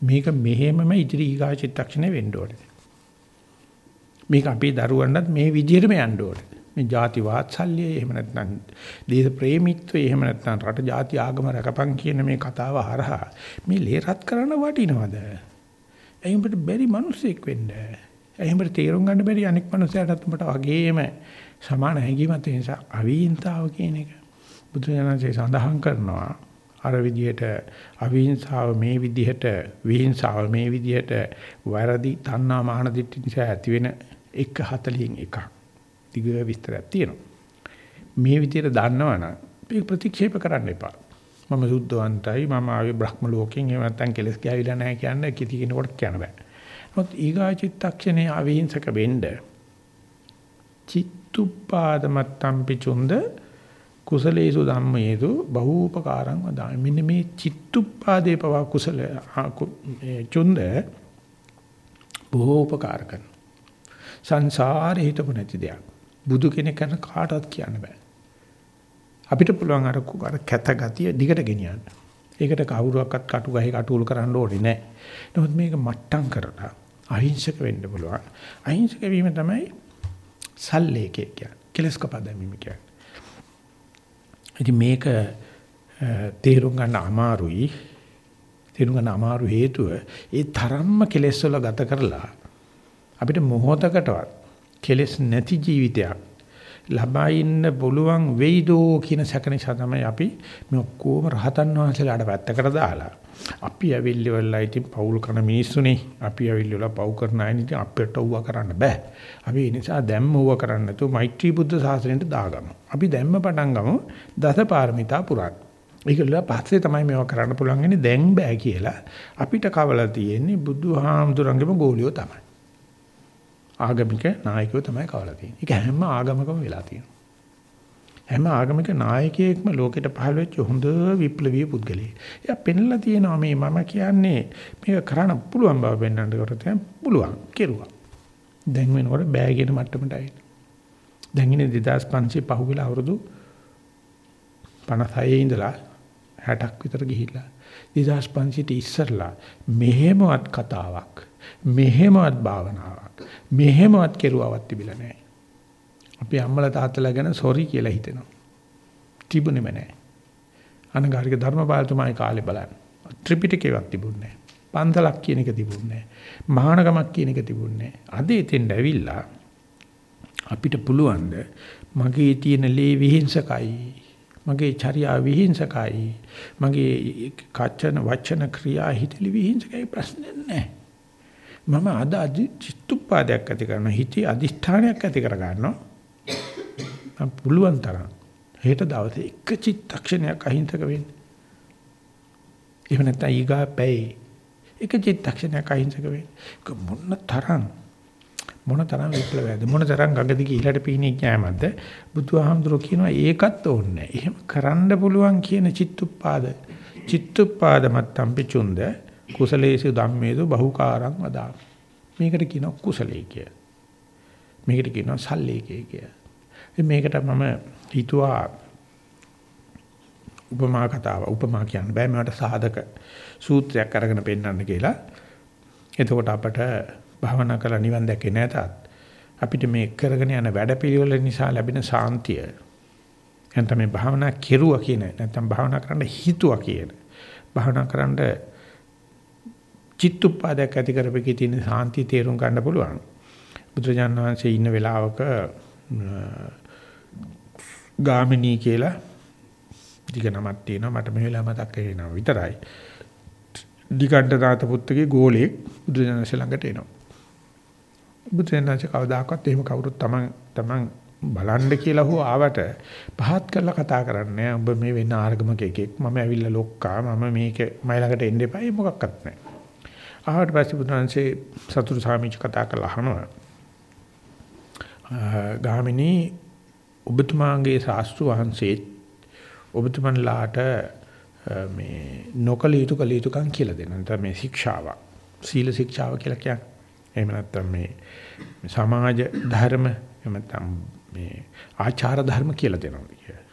මේක මෙහෙමම ඉදිරි ඊගා චිත්තක්ෂණේ වෙන්න ඕනේ. මේක අපේ දරුවන්ටත් මේ විදිහටම යන්න ඕනේ. මේ ಜಾති වාත්සල්‍ය එහෙම නැත්නම් දේශ ප්‍රේමීත්වය එහෙම නැත්නම් රට ಜಾති ආගම රකපන් කියන මේ කතාව හරහා මේ ලේ රත් කරන්න වටිනවද? ඇයි උඹට බැරි මිනිසෙක් වෙන්නේ? එයිඹට තේරුම් ගන්න බැරි අනෙක් මිනිසයාටත් උඹට වගේම සමාන හැඟීමක් තියෙන නිසා අවීන්තාව කියන එක බුදුරජාණන්සේ සඳහන් කරනවා. අර විදිහට අවිහිංසාව මේ විදිහට විහිංසාව මේ විදිහට වැරදි තණ්හා මාන දිට්ඨි නිසා ඇති වෙන 140න් එකක්. දිග විස්තරයක් තියෙනවා. මේ විදිහට දන්නවනම් ඒක ප්‍රතික්ෂේප කරන්න එපා. මම සුද්ධවන්තයි මම ආවේ බ්‍රහ්ම ලෝකෙන් එහෙම නැත්නම් කෙලස් ගෑවිලා නැහැ කියන්නේ කිසි කෙනෙකුට කියන්න බෑ. මොකද ඊගා චිත්තක්ෂණේ අවිහිංසක වෙන්න චිත්තුප්පාදමත්තම්පි චුන්ද කුසලේසු ධම්මේසු බහූපකාරං වදාමි. මෙන්න මේ චිත්තුප්පාදේ පවා කුසල චුන්ද බහූපකාර කරන. සංසාරේ හිතපො නැති දෙයක්. බුදු කෙනෙක් කරන කාටවත් කියන්න බෑ. අපිට පුළුවන් අර අර කැත ගතිය දිගට ගෙනියන්න. ඒකට කවුරුවක්වත් කටු ගහේ කටුල් කරන්න ඕනේ නැහැ. නමුත් මේක මට්ටම් කරලා අහිංසක වෙන්න පුළුවන්. අහිංසක වීම තමයි සල්ලේකේ කියන්නේ. කෙලස් කපා දැමීම කියන්නේ. ඉතින් මේක තේරුම් ගන්න අමාරුයි. තේරුම් ගන්න අමාරු හේතුව ඒ තරම්ම කෙලස් වල ගත කරලා අපිට මොහොතකටවත් කෙලස් නැති ජීවිතයක් ලබා ඉන්න පුළුවන් වෙයිදෝ කියන සැක නිසා තමයි අපි මේ ඔක්කොම රහතන් වහන්සේලාට පැත්තකට දාලා. අපි ඇවිල්ලි වෙලා ඉතින් පවුල් කරන මිනිස්සුනේ. අපි ඇවිල්ලි වෙලා පව් කරන අය ඉතින් අපිට ඌව කරන්න බෑ. අපි ඒ නිසා දැම්ම ඌව කරන්න නැතුව මෛත්‍රී බුද්ධ ශාසනයට දාගමු. අපි දැම්ම පටන් ගමු දස පාරමිතා පුරාණ ඒකල පස්සේ තමයි මේවා කරන්න පුළුවන් ඉන්නේ දැන් බෑ කියලා. අපිට කවලා තියෙන්නේ බුදුහාමුදුරන්ගේම ගෝලියෝ තමයි. ආගමික නායකයෝ තමයි කවලා තියෙන්නේ. ඒක හැම ආගමකම වෙලා තියෙනවා. හැම ආගමික නායකයෙක්ම ලෝකෙට පහළ වෙච්ච හොඳ විප්ලවීය පුද්ගලයෙක්. එයා පෙන්ලා තියෙනවා මේ මම කියන්නේ මේක කරන්න පුළුවන් බව පෙන්වන්න කරත් පුළුවන් කෙරුවා. දැන් වෙනකොට බෑ කියන මට්ටමට ආවේ. දැන් ඉන්නේ 2500 පහුගිලා අවුරුදු 56 ඉඳලා 60ක් විතර ගිහිල්ලා 2500ට ඉස්සරලා මෙහෙමවත් කතාවක් මෙහෙමවත් භාවනාවක් මෙහෙමවත් කෙරුවවක් තිබිලා නැහැ. අපි අම්මලා තාත්තලා ගැන සෝරි කියලා හිතෙනවා. තිබුණේම නැහැ. අනගාരിക ධර්මපාලතුමායි කාලේ බලන්න. ත්‍රිපිටකේවත් තිබුණේ නැහැ. පන්සලක් කියන එක තිබුණේ නැහැ. මහානගමක් කියන එක තිබුණේ නැහැ. අද එතෙන්ට ඇවිල්ලා අපිට පුළුවන් මගේ තියෙන ලේ විහිංසකයි මගේ චර්යා විහිංසකයි මගේ කච්චන වචන ක්‍රියා හිතලි විහිංසකයි ප්‍රශ්නේ නැහැ මම අද චිත්තුප්පාදයක් ඇති කරනවා. හිතේ අදිෂ්ඨානයක් ඇති කර ගන්නවා. මම පුළුවන් තරම් හෙට දවසේ එක චිත්තක්ෂණයක් අහිංසක වෙන්න. එහෙම නැත්නම් ඊගා පැයේ එක චිත්තක්ෂණයක් අහිංසක වෙන්න. මොන තරම් මොන තරම් විප්ලවයක්ද? මොන තරම් ගඟ දිගේ ඉහළට පීනී යෑමක්ද බුදුහාමුදුරුවෝ කියනවා ඒකත් ඕනේ එහෙම කරන්න පුළුවන් කියන චිත්තුප්පාද චිත්තුප්පාද මත්තම්පි චුන්ද කුසලේසු ධම්මේසු බහුකාරං වදා මේකට කියනවා කුසලයේ කිය මේකට කියනවා සල්ලේකේ කිය මේකට මම හිතුවා උපමා කතාව උපමා කියන්න බෑ. මට සාධක සූත්‍රයක් අරගෙන පෙන්නන්න කියලා. එතකොට අපට භාවනා කරලා නිවන් දැකේ නැතත් අපිට මේ කරගෙන යන වැඩපිළිවෙල නිසා ලැබෙන සාන්තිය නැත්නම් මේ භාවනා කෙරුවා කියන නැත්නම් භාවනා කරන්න හිතුවා කියන භාවනා කරන්න චිත්තුප්පාදයක් ඇති කරපෙකී තියෙන සාන්තිය තේරුම් ගන්න පුළුවන්. බුදුරජාණන් වහන්සේ ඉන්න වෙලාවක ගාමිනී කියලා දිග නමක් තියෙනවා. මට මේ වෙලාව මතක් වෙනවා විතරයි. දිගණ්ඩ දාත පුත්‍රගේ ගෝලෙක් බුදුරජාණන් ළඟට එනවා. බුදුරජාණන්සේ කවදාකවත් එහෙම කවුරුත් තමන් තමන් බලන්න කියලා හෝ ආවට පහත් කරලා කතා කරන්නේ ඔබ මේ වෙන ආර්ගමක එකෙක්. මම ඇවිල්ලා ලොක්කා. මම මේක මයි ළඟට එන්න එපා. ඒ මොකක්වත් නැහැ. ආවට පස්සේ බුදුරජාණන්සේ සතුරු සාමිච්ච කතා කරලා අහනවා. ගාමිනී ඔබතුමාගේ ශාස්ත්‍ර වහන්සේ ඔබතුමන්ලාට මේ නොකල යුතු කල යුතුකම් කියලා දෙනවා. නැත්නම් මේ ශික්ෂාවක්. සීල ශික්ෂාව කියලා කියන්නේ. එහෙම නැත්නම් මේ සමාජ ධර්ම එහෙම නැත්නම් මේ ආචාර ධර්ම කියලා දෙනවා කියලා.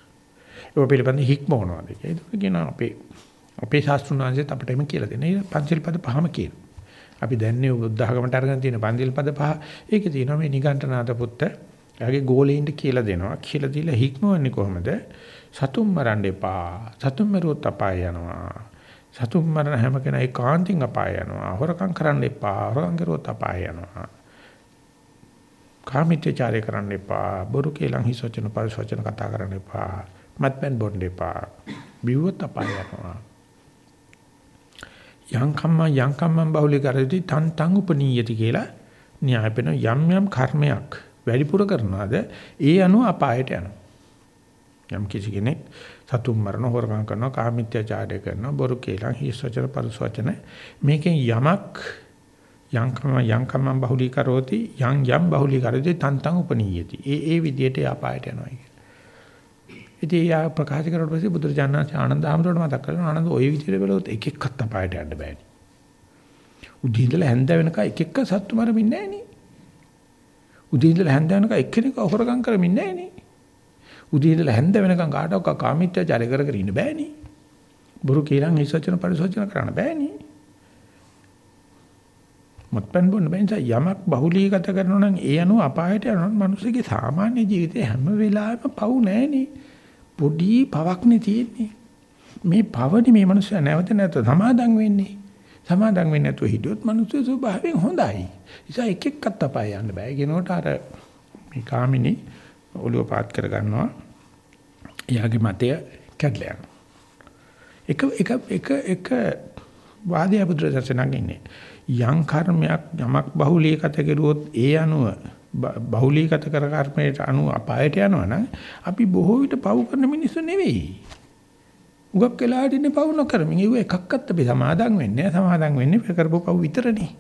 ඒක පිළිබඳ හික්මවනවාද කියලා. ඒක කියන අපේ අපේ ශාස්ත්‍රුණාංශයත් අපිට එම කියලා දෙන. ඒ පංචිල් පද පහම කියන. අපි දැන්නේ බුද්ධ ධර්මයට අරගෙන තියෙන පංචිල් පද පහ. ඒකේ තියෙනවා මේ නිගණ්ඨනාත පුත්ත එයාගේ ගෝලෙයින්ට කියලා දෙනවා. කියලා දීලා හික්මවන්නේ කොහොමද? සතුම් මරන්න එපා. සතුම් මරුවොත් අපාය යනවා. සතුම් මරණ හැම කෙනා ඒකාන්තින් අපාය යනවා. හොරකම් කරන්න එපා. හොරකම් කරුවොත් අපාය යනවා. කාමීත්‍යචාරය කරන්න එපා. බොරු කේලම් හිස් වචන පරිස වචන කතා කරන්න එපා. මත්පැන් බොන්න එපා. බිව්වොත් අපාය යනවා. යංකම්ම යංකම්මං බහුලී කරති තන් තන් උපනීයති කියලා න්‍යාය පෙන යම් යම් කර්මයක් වැඩිපුර කරනවාද ඒ අනුව අපායට යනවා. යම් කිසි කෙනෙක් සතුම් මරණ හොරකම් කරනවා කාමීත්‍යචාරය කරනවා බොරු කේලම් හිස් වචන පරිස වචන මේකෙන් යමක් යංකම යංකම බහුලී කරෝති යං යම් බහුලී කරෝති තන් තන් උපනීයති. ඒ ඒ විදියට යාපායට යනවා කියන්නේ. ඉතින් යා ප්‍රකාශ කරලා පස්සේ බුදුරජාණන් ආනන්ද ආමරණ මතක් කරනවා ආනන්ද ওই විදියට බලුවොත් එක එක්කත් අපායට යන්න බෑනේ. උදේ ඉඳලා හැන්ද වෙනකන් එක එක්ක සත්තු මරමින් නැහනේ. උදේ ඉඳලා හැන්ද වෙනකන් එක්කෙනෙක් හොරගම් කරමින් නැහනේ. උදේ ඉඳලා හැන්ද වෙනකන් කාටවත් කාමීත්‍යචාරය කර කර ඉන්න බෑනේ. බුරු කීලං හිසචන පරිසචන කරන්න බෑනේ. මත්පැන් බොන්න බෑ නිසා යමක් බහුලීගත කරනවා නම් ඒ අනුව අපායට යනවා මිනිස්සුගේ සාමාන්‍ය ජීවිතේ හැම වෙලාවෙම පව් නැහනේ පොඩි පවක්නේ තියෙන්නේ. මේ පවනි මේ මිනිස්සු නැවත නැවත සමාදම් වෙන්නේ. සමාදම් වෙන්නේ නැතුව හිටියොත් මිනිස්සු ස්වභාවයෙන් හොඳයි. නිසා එක එක්කත් අපාය යන්න බෑ. කියනකොට අර මේ කාමිනී ඔළුව පාත් කර ගන්නවා. එයාගේ මතය කැඩලා යනවා. එක එක එක එක වාදී බුදුරජාණන් ඉන්නේ. යම් කර්මයක් යමක් බහුලීගත කෙරුවොත් ඒ අනුව බහුලීගත කර කර්මයට අනුව අපායට යනවනම් අපි බොහෝ විට පව් කරන මිනිස්සු නෙවෙයි. උගක් වෙලාට ඉන්නේ පවු නොකරමින් ඒව එකක්වත් අපි සමාදන් වෙන්නේ නැහැ. සමාදන් වෙන්නේ කරපු පවු විතරනේ.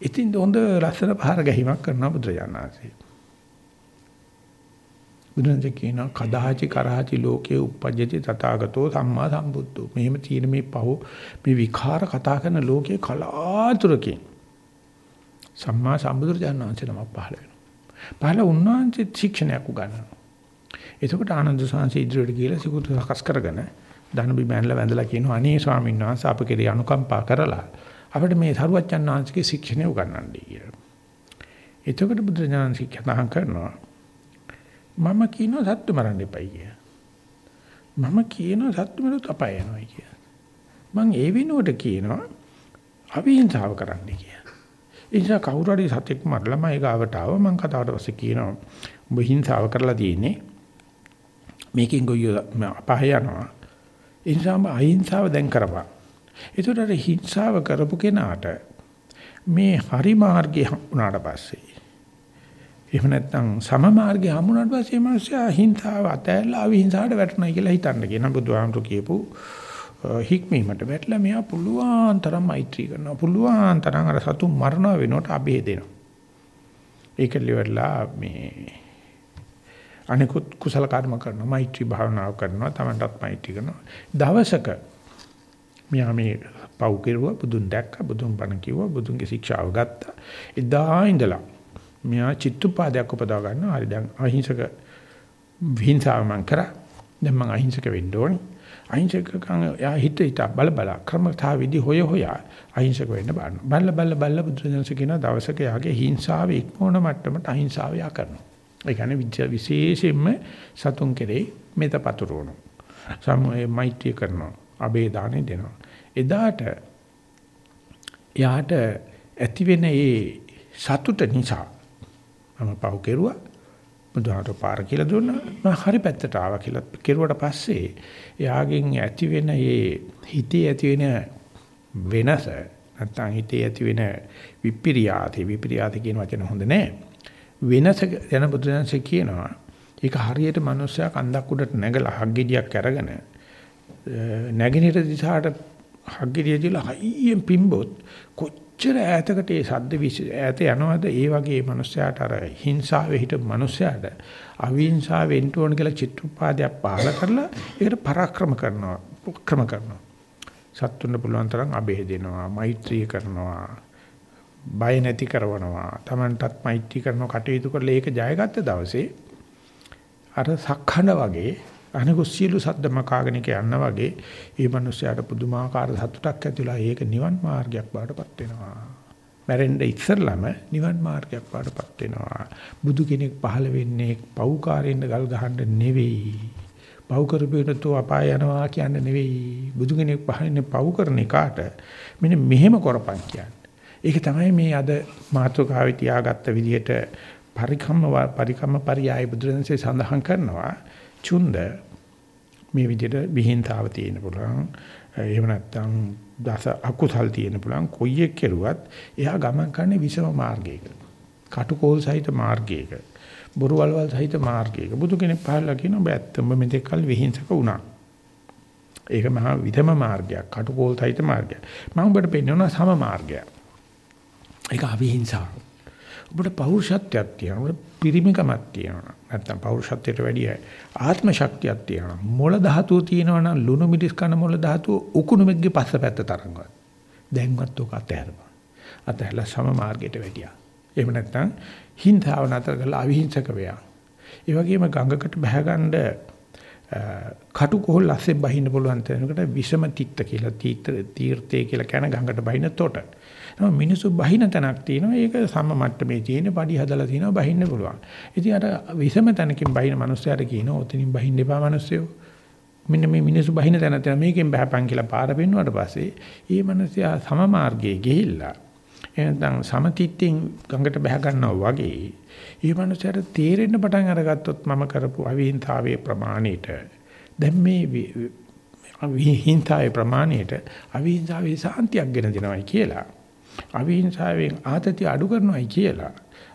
ඉතින් හොඳ ලස්සන පහර ගැහිමක් කරනවා බුදුරජාණන් වහන්සේ. බුදුන්සේ කියනවා කදාචි කරාචි ලෝකේ uppajjati තථාගතෝ සම්මා සම්බුද්ධෝ. මෙහෙම තියෙන මේ පහු මේ විකාර කතා කරන ලෝකේ කලාතුරකින් සම්මා සම්බුදුරජාණන් වහන්සේ නමක් පහළ වෙනවා. පහළ උන්වහන්සේ ශික්ෂණයක් උගන්වනවා. එතකොට ආනන්ද සාංශ ඉදිරියට ගිහලා සිකුතු සකස් කරගෙන ධන බිමැන්ලා වැඳලා කියනවා අනේ ස්වාමීන් වහන්සේ අප කෙරේ අනුකම්පා කරලා අපිට මේ සරුවච්චන් ආංශිකේ ශික්ෂණය උගන්වන්නයි කියලා. එතකොට බුදුරජාණන් ශික්ෂණ කරනවා මම කියනවා සත්තු මරන්න එපයි කිය. මම කියනවා සත්තු මරුත් අපාය යනවා කිය. මං ඒ වෙනුවට කියනවා අවිහිංසාව කරන්න කිය. ඒ නිසා කවුරු හරි සතෙක් මරලා මම ගාවට ආව මං කතාවට පස්සේ කියනවා උඹ හිංසාව කරලා තියෙන්නේ මේකෙන් ගොයිය අපාය යනවා. ඒ නිසා අහිංසාව දැන් කරපන්. ඒතර අර හිංසාව කරපු කෙනාට මේ හරි මාර්ගය හම්බුනාට පස්සේ එහෙම නැත්නම් සම මාර්ගය හම්බුනාට පස්සේ මිනිස්සයා හිංසාව අතෑරලා අවිහිංසාවට වැටුණා කියලා හිතන්න කියන බුදුහාමුදුරු කියපු හික්මීමට වැටලා මෙයා පුළුවන් තරම් මෛත්‍රී කරනවා පුළුවන් තරම් අර සතුන් මරණ වෙනකොට අබේ දෙනවා ඒක liverලා මේ අනිකුත් කුසල කර්ම කරනවා මෛත්‍රී භාවනාව කරනවා තමන්ටත් මෛත්‍රී කරනවා දවසක මෙයා මේ පව් කෙරුවා බුදුන් දැක්කා බුදුන් බණ කිව්වා බුදුන්ගේ ශික්ෂාව ගත්තා එදා ඉඳලා මෙයා චිත්තුපාදයක් උපදව ගන්නවා. හරි දැන් අහිංසක විහිංසාව මං කරා. දැන් මං අහිංසක වෙන්න ඕනේ. අහිංසකකම් යා හිත හිත බල බල ක්‍රමතා විදි හොය හොයා අහිංසක වෙන්න බලන්න. බල්ල බල්ල බල්ල බුදුදහස කියන දවසක යාගේ හිංසාව ඉක්මවන මට්ටමට අහිංසාව යා කරනවා. ඒ කියන්නේ විශේෂයෙන්ම සතුන් කෙරේ මෙත පතුරවනවා. සමෝයේ මෛත්‍රී කරනවා. අබේ දාණය දෙනවා. එදාට යාට ඇති වෙන ඒ සතුට නිසා මම පහු කෙරුවා. බුදුහාට පාර කියලා දුන්නා. මම හරි පැත්තට ආවා කියලා කෙරුවට පස්සේ එයාගෙන් ඇති වෙන මේ හිතේ ඇති වෙන වෙනස නැත්නම් හිතේ ඇති වෙන විපිරියාති විපිරියාති කියන වචන හොඳ නෑ. වෙනස යන බුදුදහමසේ කියනවා. ඒක හරියට මිනිස්සයා කන්දක් උඩට නැගලා හග්ගෙඩියක් අරගෙන නැගිනිර දිශාට හග්ගෙඩිය දිලා හයියෙන් පිම්බොත් කොච්චර ඈතකට ඒ සද්ද ඈත යනවද? ඒ වගේ මිනිස්සයාට අර හිංසාවේ හිට මිනිස්සයාට අවිහිංසාව වෙන්න ඕන කියලා චිත්තුපාදයක් පහල කරලා ඒකට පරාක්‍රම කරනවා උක්‍රම කරනවා. සත්තුන්න පුළුවන් තරම් අබේ දෙනවා මෛත්‍රී කරනවා බය නැති කරනවා Tamanටත් මෛත්‍රී කරනවා කටයුතු කරලා ඒක ජයගත්ත දවසේ අර සක්ඛඬ වගේ අනිකුත් සියලු සද්දම කාගෙන යන්න වගේ මේ මිනිස්යාට පුදුමාකාර සතුටක් ඇතිලා ඒක නිවන් මාර්ගයක් බාටපත් වෙනවා. මැරෙන්න ඉස්සෙල්ලම නිවන් මාර්ගයක් බාටපත් වෙනවා. බුදු කෙනෙක් පහළ වෙන්නේ පව්කාරයෙන්ද ගල් ගහන්න නෙවෙයි. පව් කරපේනතු අපාය යනවා කියන්නේ නෙවෙයි. බුදු කෙනෙක් පහළන්නේ පව් කරන එකාට මෙන්න මෙහෙම කරපන් කියන්නේ. ඒක තමයි මේ අද මාතෘකාවේ තියාගත්ත විදිහට පරිකම්ම පරිකම්ම පරියාය බුදුරජාණන්සේ සඳහන් කරනවා. චුන්ද මේ විදිහට විහිංතාව තියෙන පුළුවන්. එහෙම නැත්නම් දස අකුසල් තියෙන පුළුවන්. කොයි එක් කෙරුවත් එයා ගමන් කරන්නේ විසම මාර්ගයක. කටුකෝල් සහිත මාර්ගයක. බොරුවල්වල් සහිත මාර්ගයක. බුදු කෙනෙක් පහළලා කියනවා ඔබ ඇත්තම මෙතෙක් කල විහිංසක වුණා. ඒක මහා විධම මාර්ගයක්. කටුකෝල් සහිත මාර්ගයක්. මම ඔබට පෙන්වනවා සම මාර්ගයක්. ඒක අවිහිංසාව. ඔබට පෞරුෂත්වයක් තියෙනවා. පිරිමිකමක් තියෙනවා. නැත්තම් පෞරුෂත්වයට වැඩිය ආත්ම ශක්තියක් තියෙනවා. මොළ ධාතුව තියෙනවා නම් ලුණු මිදිස් කන මොළ ධාතුව උකුණු මෙග්ගේ පස්සපැත්ත තරංගවත්. දැන්වත් ඔක අතහැරපන්. අතහැරලා සම මාර්ගයට වැටියා. එහෙම නැත්නම් හිංසාව නතර කරලා අවිහිංසක වෙයා. ඒ වගේම ගඟකට බහගන්න කටුකොහල් ඇස්සේ බහින්න පුළුවන් තැනකට විෂම තිත්ත කියලා තීර්ථය කියලා කියන ගඟට බහින තොට. නම මිනිස්සු බහින තැනක් තියෙනවා. ඒක සම මට්ටමේ තියෙන padi හදලා තියෙනවා බහින්න පුළුවන්. ඉතින් අර විසම තැනකින් බහින මිනිස්සයාට කියනවා ඔතනින් බහින්න එපා මිනිස්සයෝ. මෙන්න මේ මිනිස්සු බහින තැන තැන මේකෙන් බහපන් කියලා පාර පෙන්නුවාට පස්සේ ඒ මිනිස්සයා සම මාර්ගයේ ගිහිල්ලා එහෙනම් සමතිත්‍යෙන් ගඟට බහ ගන්නවා වගේ ඒ මිනිස්සයාට තේරෙන්න පටන් අරගත්තොත් මම කරපු අවිහිංතාවේ ප්‍රමාණයට දැන් මේ අවිහිංතාවේ ප්‍රමාණයට අවිහිංතාවේ සාන්තියක් ගෙන දෙනවයි කියලා අවිහිංසාවෙන් ආතති අඩු කරනවායි කියලා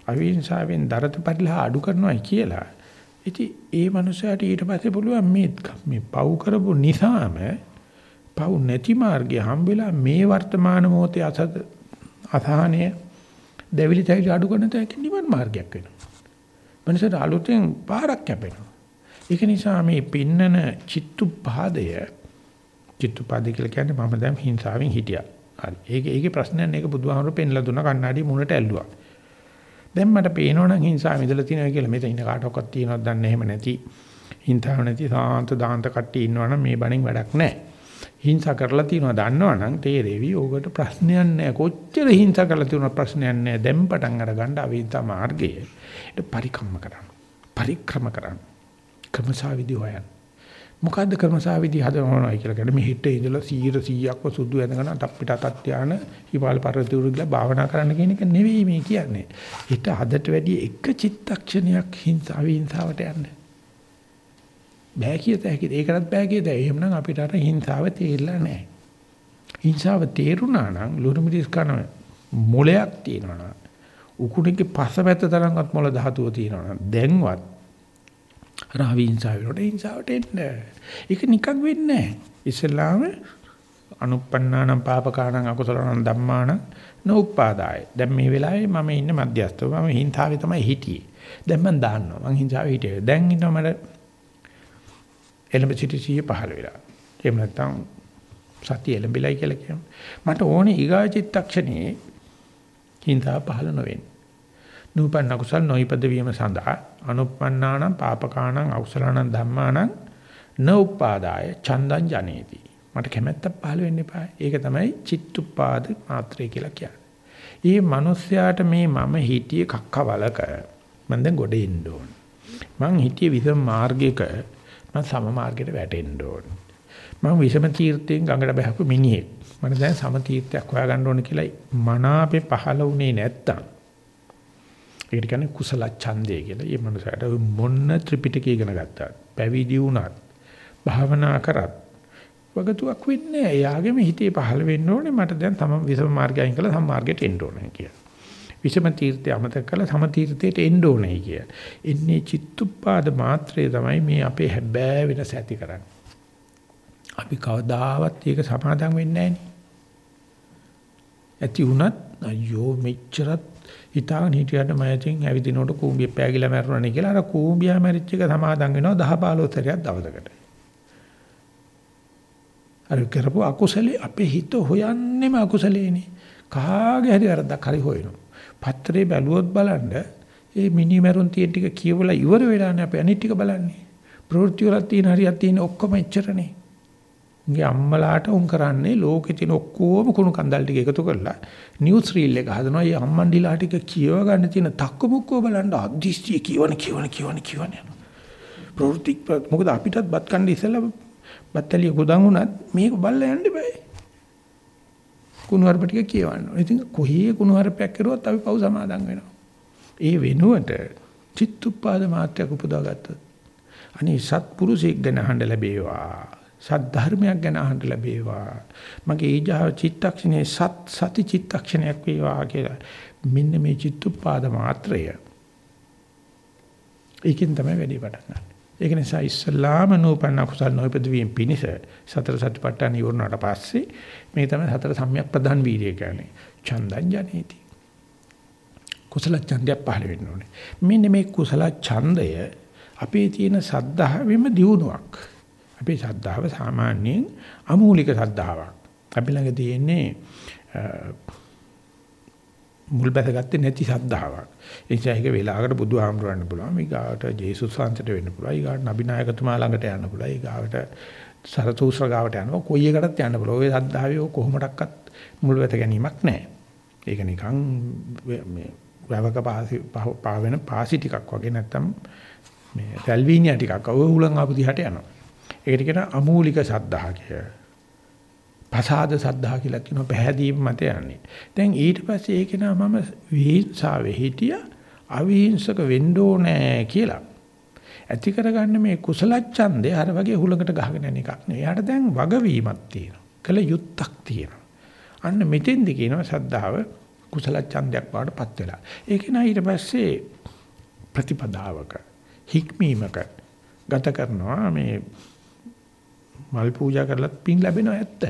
අවිහිංසාවෙන් දරත පරිලහ අඩු කරනවායි කියලා ඉතින් ඒ මනුස්සයාට ඊට පස්සේ පුළුවන් මේ මේ පව් කරපු නිසාම පව් නැති මාර්ගය හම්බෙලා මේ වර්තමාන මොහොතේ අසද අසහනය දෙවිලි තැවිලි අඩු කරන තැනක නිවන් මාර්ගයක් වෙනවා. මනුස්සයාට අලුතෙන් පාරක් කැපෙනවා. ඒක නිසා මේ පින්නන චිත්තුපාදය චිත්තුපාදය කියලා කියන්නේ මම දැන් හිංසාවෙන් හිටියා. හරි. ඒක ඒකේ ප්‍රශ්නයක් නේක බුදුහාමර පෙන්ලා දුන්න කණ්ණාඩි මුණට ඇල්ලුවා. දැන් මට පේනවනම් හිංසාව ඉඳලා තියෙනවා කියලා මෙතන ඉන්න කාටවත් තියෙනවද දන්නේ එහෙම නැති. හිංසාව නැති සාන්ත දාන්ත කට්ටිය ඉන්නවනම් මේ බණින් වැඩක් නැහැ. හිංසා කරලා තියෙනවා දන්නවනම් තේරෙවි. ඕකට ප්‍රශ්නයක් නැහැ. කොච්චර හිංසා කරලා තියෙනවා ප්‍රශ්නයක් නැහැ. දැන් පටන් අරගන්න අවිද්‍යා මාර්ගය. ඒක පරික්‍රම කරන්න. පරික්‍රම කරන්න. ක්‍රමසාවිදි හොයන්න. මොකද්ද ක්‍රමසාවිදි හදනවයි කියලා කියන්නේ මේ හිටේ ඉඳලා 100 100ක්ම සුදු ඇඳගෙන තප්පිට අතක් ධාන හිමාල පර්වත උරු ගිහලා භාවනා කරන්න කියන එක නෙවෙයි මේ කියන්නේ. හිත හදට වැඩි එක චිත්තක්ෂණයක් හිංසාව හිංසාවට යන්න. බෑ කියත හැකිද? ඒකටත් බෑ කියත. එහෙමනම් අපිට අර හිංසාව තේරිලා නැහැ. හිංසාව තේරුණා නම් ලුණු මිරිස් කන මොලයක් තියෙනවා නම් උකුණේ පස්සපැත්ත තරම්වත් මොළ ධාතුව තියෙනවා නම් දැන්වත් රාවි හිංසාව වෙනකොට හිංසාවට එන්න. ඒක නිකන් වෙන්නේ නැහැ. ඉස්ලාම අනුප්පන්නානම් පාපකානම් අකුසලනම් ධම්මානම් නෝපාදාය. දැන් මේ වෙලාවේ මම ඉන්නේ මධ්‍යස්ථව. මම හිංසාවේ තමයි හිටියේ. දැන් මම දාන්නවා. මං හිංසාවේ හිටියේ. දැන් ඉන්නවා මට එළඹ සිටි සිය පහළ වෙලා. එහෙම නැත්නම් සතිය එළඹිලයි කියලා කියනවා. මට ඕනේ ඊගා චිත්තක්ෂණේ හිංසාව පහළ නොවෙන්න. නූපන්න කුසල් නොයිපද වීම සඳහා අනුප්පන්නානම් පාපකානම් අවසලානම් ධම්මානම් නෝපාදාය චන්දං ජනේති. මට කැමැත්තක් පහළ වෙන්න එපා. ඒක තමයි චිත්තුපාද මාත්‍රය කියලා කියන්නේ. ඊ මිනිස්යාට මේ මම හිටියේ කක්කවලක මම දැන් ගොඩ එන්න ඕන. මං හිටියේ විසම මාර්ගයක මම සම මාර්ගයට වැටෙන්න ඕන. මම විසම තීර්ථයෙන් ගඟට බහපු මිනිහෙක්. මම දැන් සම තීර්ථයක් හොයාගන්න ඕන කියලා මනාපේ පහළ වුණේ නැත්තම් ඒකට කියන්නේ කුසල ඡන්දය කියලා. මේ මනුස්සයාට මොන්න ත්‍රිපිටකය ඉගෙන ගත්තා. පැවිදි වුණත් භාවනා කරත් වගතුවක් වෙන්නේ නැහැ. එයාගෙම හිතේ පහළ වෙන්න ඕනේ මට දැන් තම විසම මාර්ගයෙන් කළා සම් මාර්ගයට එන්න ඕනේ කියලා. විසම තීර්ථය අමතක කරලා සම තීර්ථයට එන්න ඕනේ කියලා. එන්නේ චිත්තුප්පාද මාත්‍රේ තමයි මේ අපේ හැබෑ වෙනස ඇති කරන්නේ. අපි කවදාවත් ඒක සමාදම් වෙන්නේ නැහැ ඇති වුණත් අයියෝ මෙච්චරත් හිතාගෙන හිටියට මම ඉතින් ඇවිදිනකොට කූඹිය පෑගිලා මැරුණානේ කියලා අර කූඹියා මැරිච්ච එක සමාදන් වෙනවා 10 15 සැරයක් දවසකට. අර කරපු අකුසලේ අපේ හිත හොයන්නේම අකුසලේනේ. කාගේ හරි වැරද්දක් හරි හොයනවා. පත්‍රේ බැලුවොත් බලන්න ඒ මිනි මැරුන් තියෙන ටික කියවලා ඉවර වෙලානේ අපි අනිත් ටික බලන්නේ. ප්‍රවෘත්ති වල තියෙන හරියක් තියෙන ඔක්කොම එච්චරනේ. උන්ගේ අම්මලාට උන් කරන්නේ ලෝකේ තියෙන ඔක්කොම කුණු කන්දල් ටික එකතු කරලා නිවුස් රීල් එක හදනවා. ඒ අම්මන්ඩිලා ටික කියව ගන්න තියෙන තක්ක මුක්කව බලන්න අදිස්සිය කියවන කියවන කියවන කියවන යනවා. ප්‍රවෘත්ති මොකද අපිටත් බත් කන්න ඉස්සෙල්ලා බත්තලිය ගොඩන් උනත් මේක බල්ලා යන්න බෑ. කුණු හarp ටික කියවන්න. ඉතින් කොහේ කුණු හarpයක් කරුවත් අපි පව් සමාදන් වෙනවා. ඒ වෙනුවට චිත්තුප්පාද මාත්‍යක් උපදවා ගත්තොත් අනේ සත්පුරුෂයෙක් ගැන අහන්න ලැබේවා. සද්ධර්මයක් ගැන අහන්න ලැබේවා. මගේ ඊජාව චිත්තක්ෂණේ සත් සති චිත්තක්ෂණයක් වේවා කියලා. මෙන්න මේ චිත්තුප්පාද මාත්‍රය. ඒකෙන් තමයි වැඩි පටන් ගන්න. ඒක නිසා ඉස්සල්ලාම නූපන්න කුසල් නොයිපද වීම පිණිස සතර සතිපට්ඨාන ඉවරනට පස්සේ මේ තමයි සතර සම්‍යක් ප්‍රධාන වීර්යය කියන්නේ. චන්දං ජනේති. කුසල ඡන්දය පහළ වෙන්න ඕනේ. මෙන්න මේ කුසල ඡන්දය අපේ තියෙන සද්ධාවෙම දියුණුවක්. අපේ ශ්‍රද්ධාව සාමාන්‍යයෙන් අමූලික ශ්‍රද්ධාවක්. අපි ළඟ තියෙන්නේ මුල් බැසගත්තේ නැති ශ්‍රද්ධාවක්. ඒ නිසා ඒක වෙලාවකට බුදුහාමුදුරන්න පුළුවන්. ඊගාවට ජේසුස් වහන්සේට වෙන්න පුළුවන්. ඊගාවට නබිනායකතුමා ළඟට යන්න පුළුවන්. ඊගාවට සරතූස්‍ර ගාවට යනවා. කොයි එකටත් යන්න පුළුවන්. ඔය ශ්‍රද්ධාවේ කොහොමඩක්වත් මුල් බැස ගැනීමක් නැහැ. ඒක නිකන් මේ වැවක පාසි පාවෙන පාසි ටිකක් වගේ නැත්තම් මේ රැල්වීනියා ටිකක් ඔය උලන් ආපු දිහාට යනවා. ඒකට කියන අමූලික සද්ධා කිය. පසාද සද්ධා කියලා කියන පැහැදීම මත යන්නේ. දැන් ඊට පස්සේ ඒක නා මම විහිංසාවේ හිටිය අවිහිංසක වෙන්න ඕනේ කියලා. ඇති කරගන්න මේ කුසල ඡන්දේ අර වගේ හුලඟට ගහගෙන යන එකක් නෙවෙයි. යාට දැන් වගවීමක් තියෙනවා. කළ යුත්තක් තියෙනවා. අන්න මෙතෙන්දි කියනවා සද්ධාව කුසල ඡන්දයක් වඩපත් වෙලා. ඒක නා ඊට පස්සේ ප්‍රතිපදාවක හික්මීමක ගත කරනවා මේ මල් පූජා කරලත් පින් ලැබෙනවා ඇත්ත.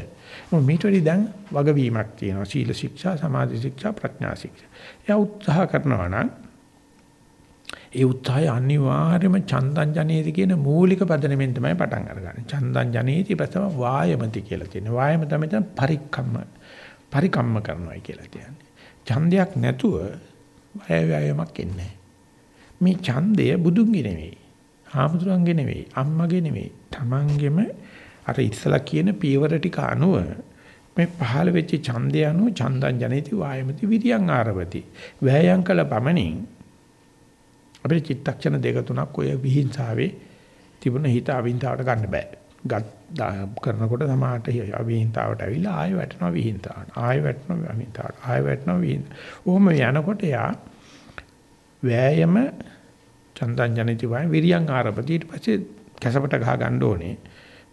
මොකද මේට වැඩි දැන් වගවීමක් තියෙනවා. සීල ශික්ෂා, සමාධි ශික්ෂා, ප්‍රඥා ශික්ෂා. එයා උත්සාහ කරනවා නම් ඒ උත්සාහය අනිවාර්යයෙන්ම චන්දං ජනේති කියන මූලික පදනමෙන් තමයි පටන් අරගන්නේ. චන්දං ජනේති ප්‍රථම වායමති කියලා තියෙනවා. වායම තමයි දැන් පරික්කම්ම පරිකම්ම කරනවායි කියලා කියන්නේ. ඡන්දයක් නැතුව වය වයමක් එන්නේ මේ ඡන්දය බුදුන්ගේ නෙවෙයි. හාමුදුරන්ගේ නෙවෙයි. අම්මගේ නෙවෙයි. Tamanගෙම අර ඉස්සලා කියන පියවර ටික අනුව මේ පහළ වෙච්ච ඡන්දය අනුව චන්දං ජනේති වායමති විරියං ආරවති. වෑයම් කළ පමණින් අපිට චිත්තක්ෂණ දෙක තුනක් ඔය විහිංසාවේ තිබුණ හිත අවින්තාවට ගන්න බෑ. ගත් කරනකොට සමාහට අවිහිංතාවට ඇවිල්ලා ආයෙ වැටෙනවා විහිංතාවට. ආයෙ වැටෙනවා විහිංතාවට. ආයෙ වැටෙනවා විහිංතාවට. ඔහොම යනකොට යා වෑයම චන්දං ජනිත වයි විරියං ආරපති ඊට පස්සේ කැසපට ගහ ගන්න ඕනේ.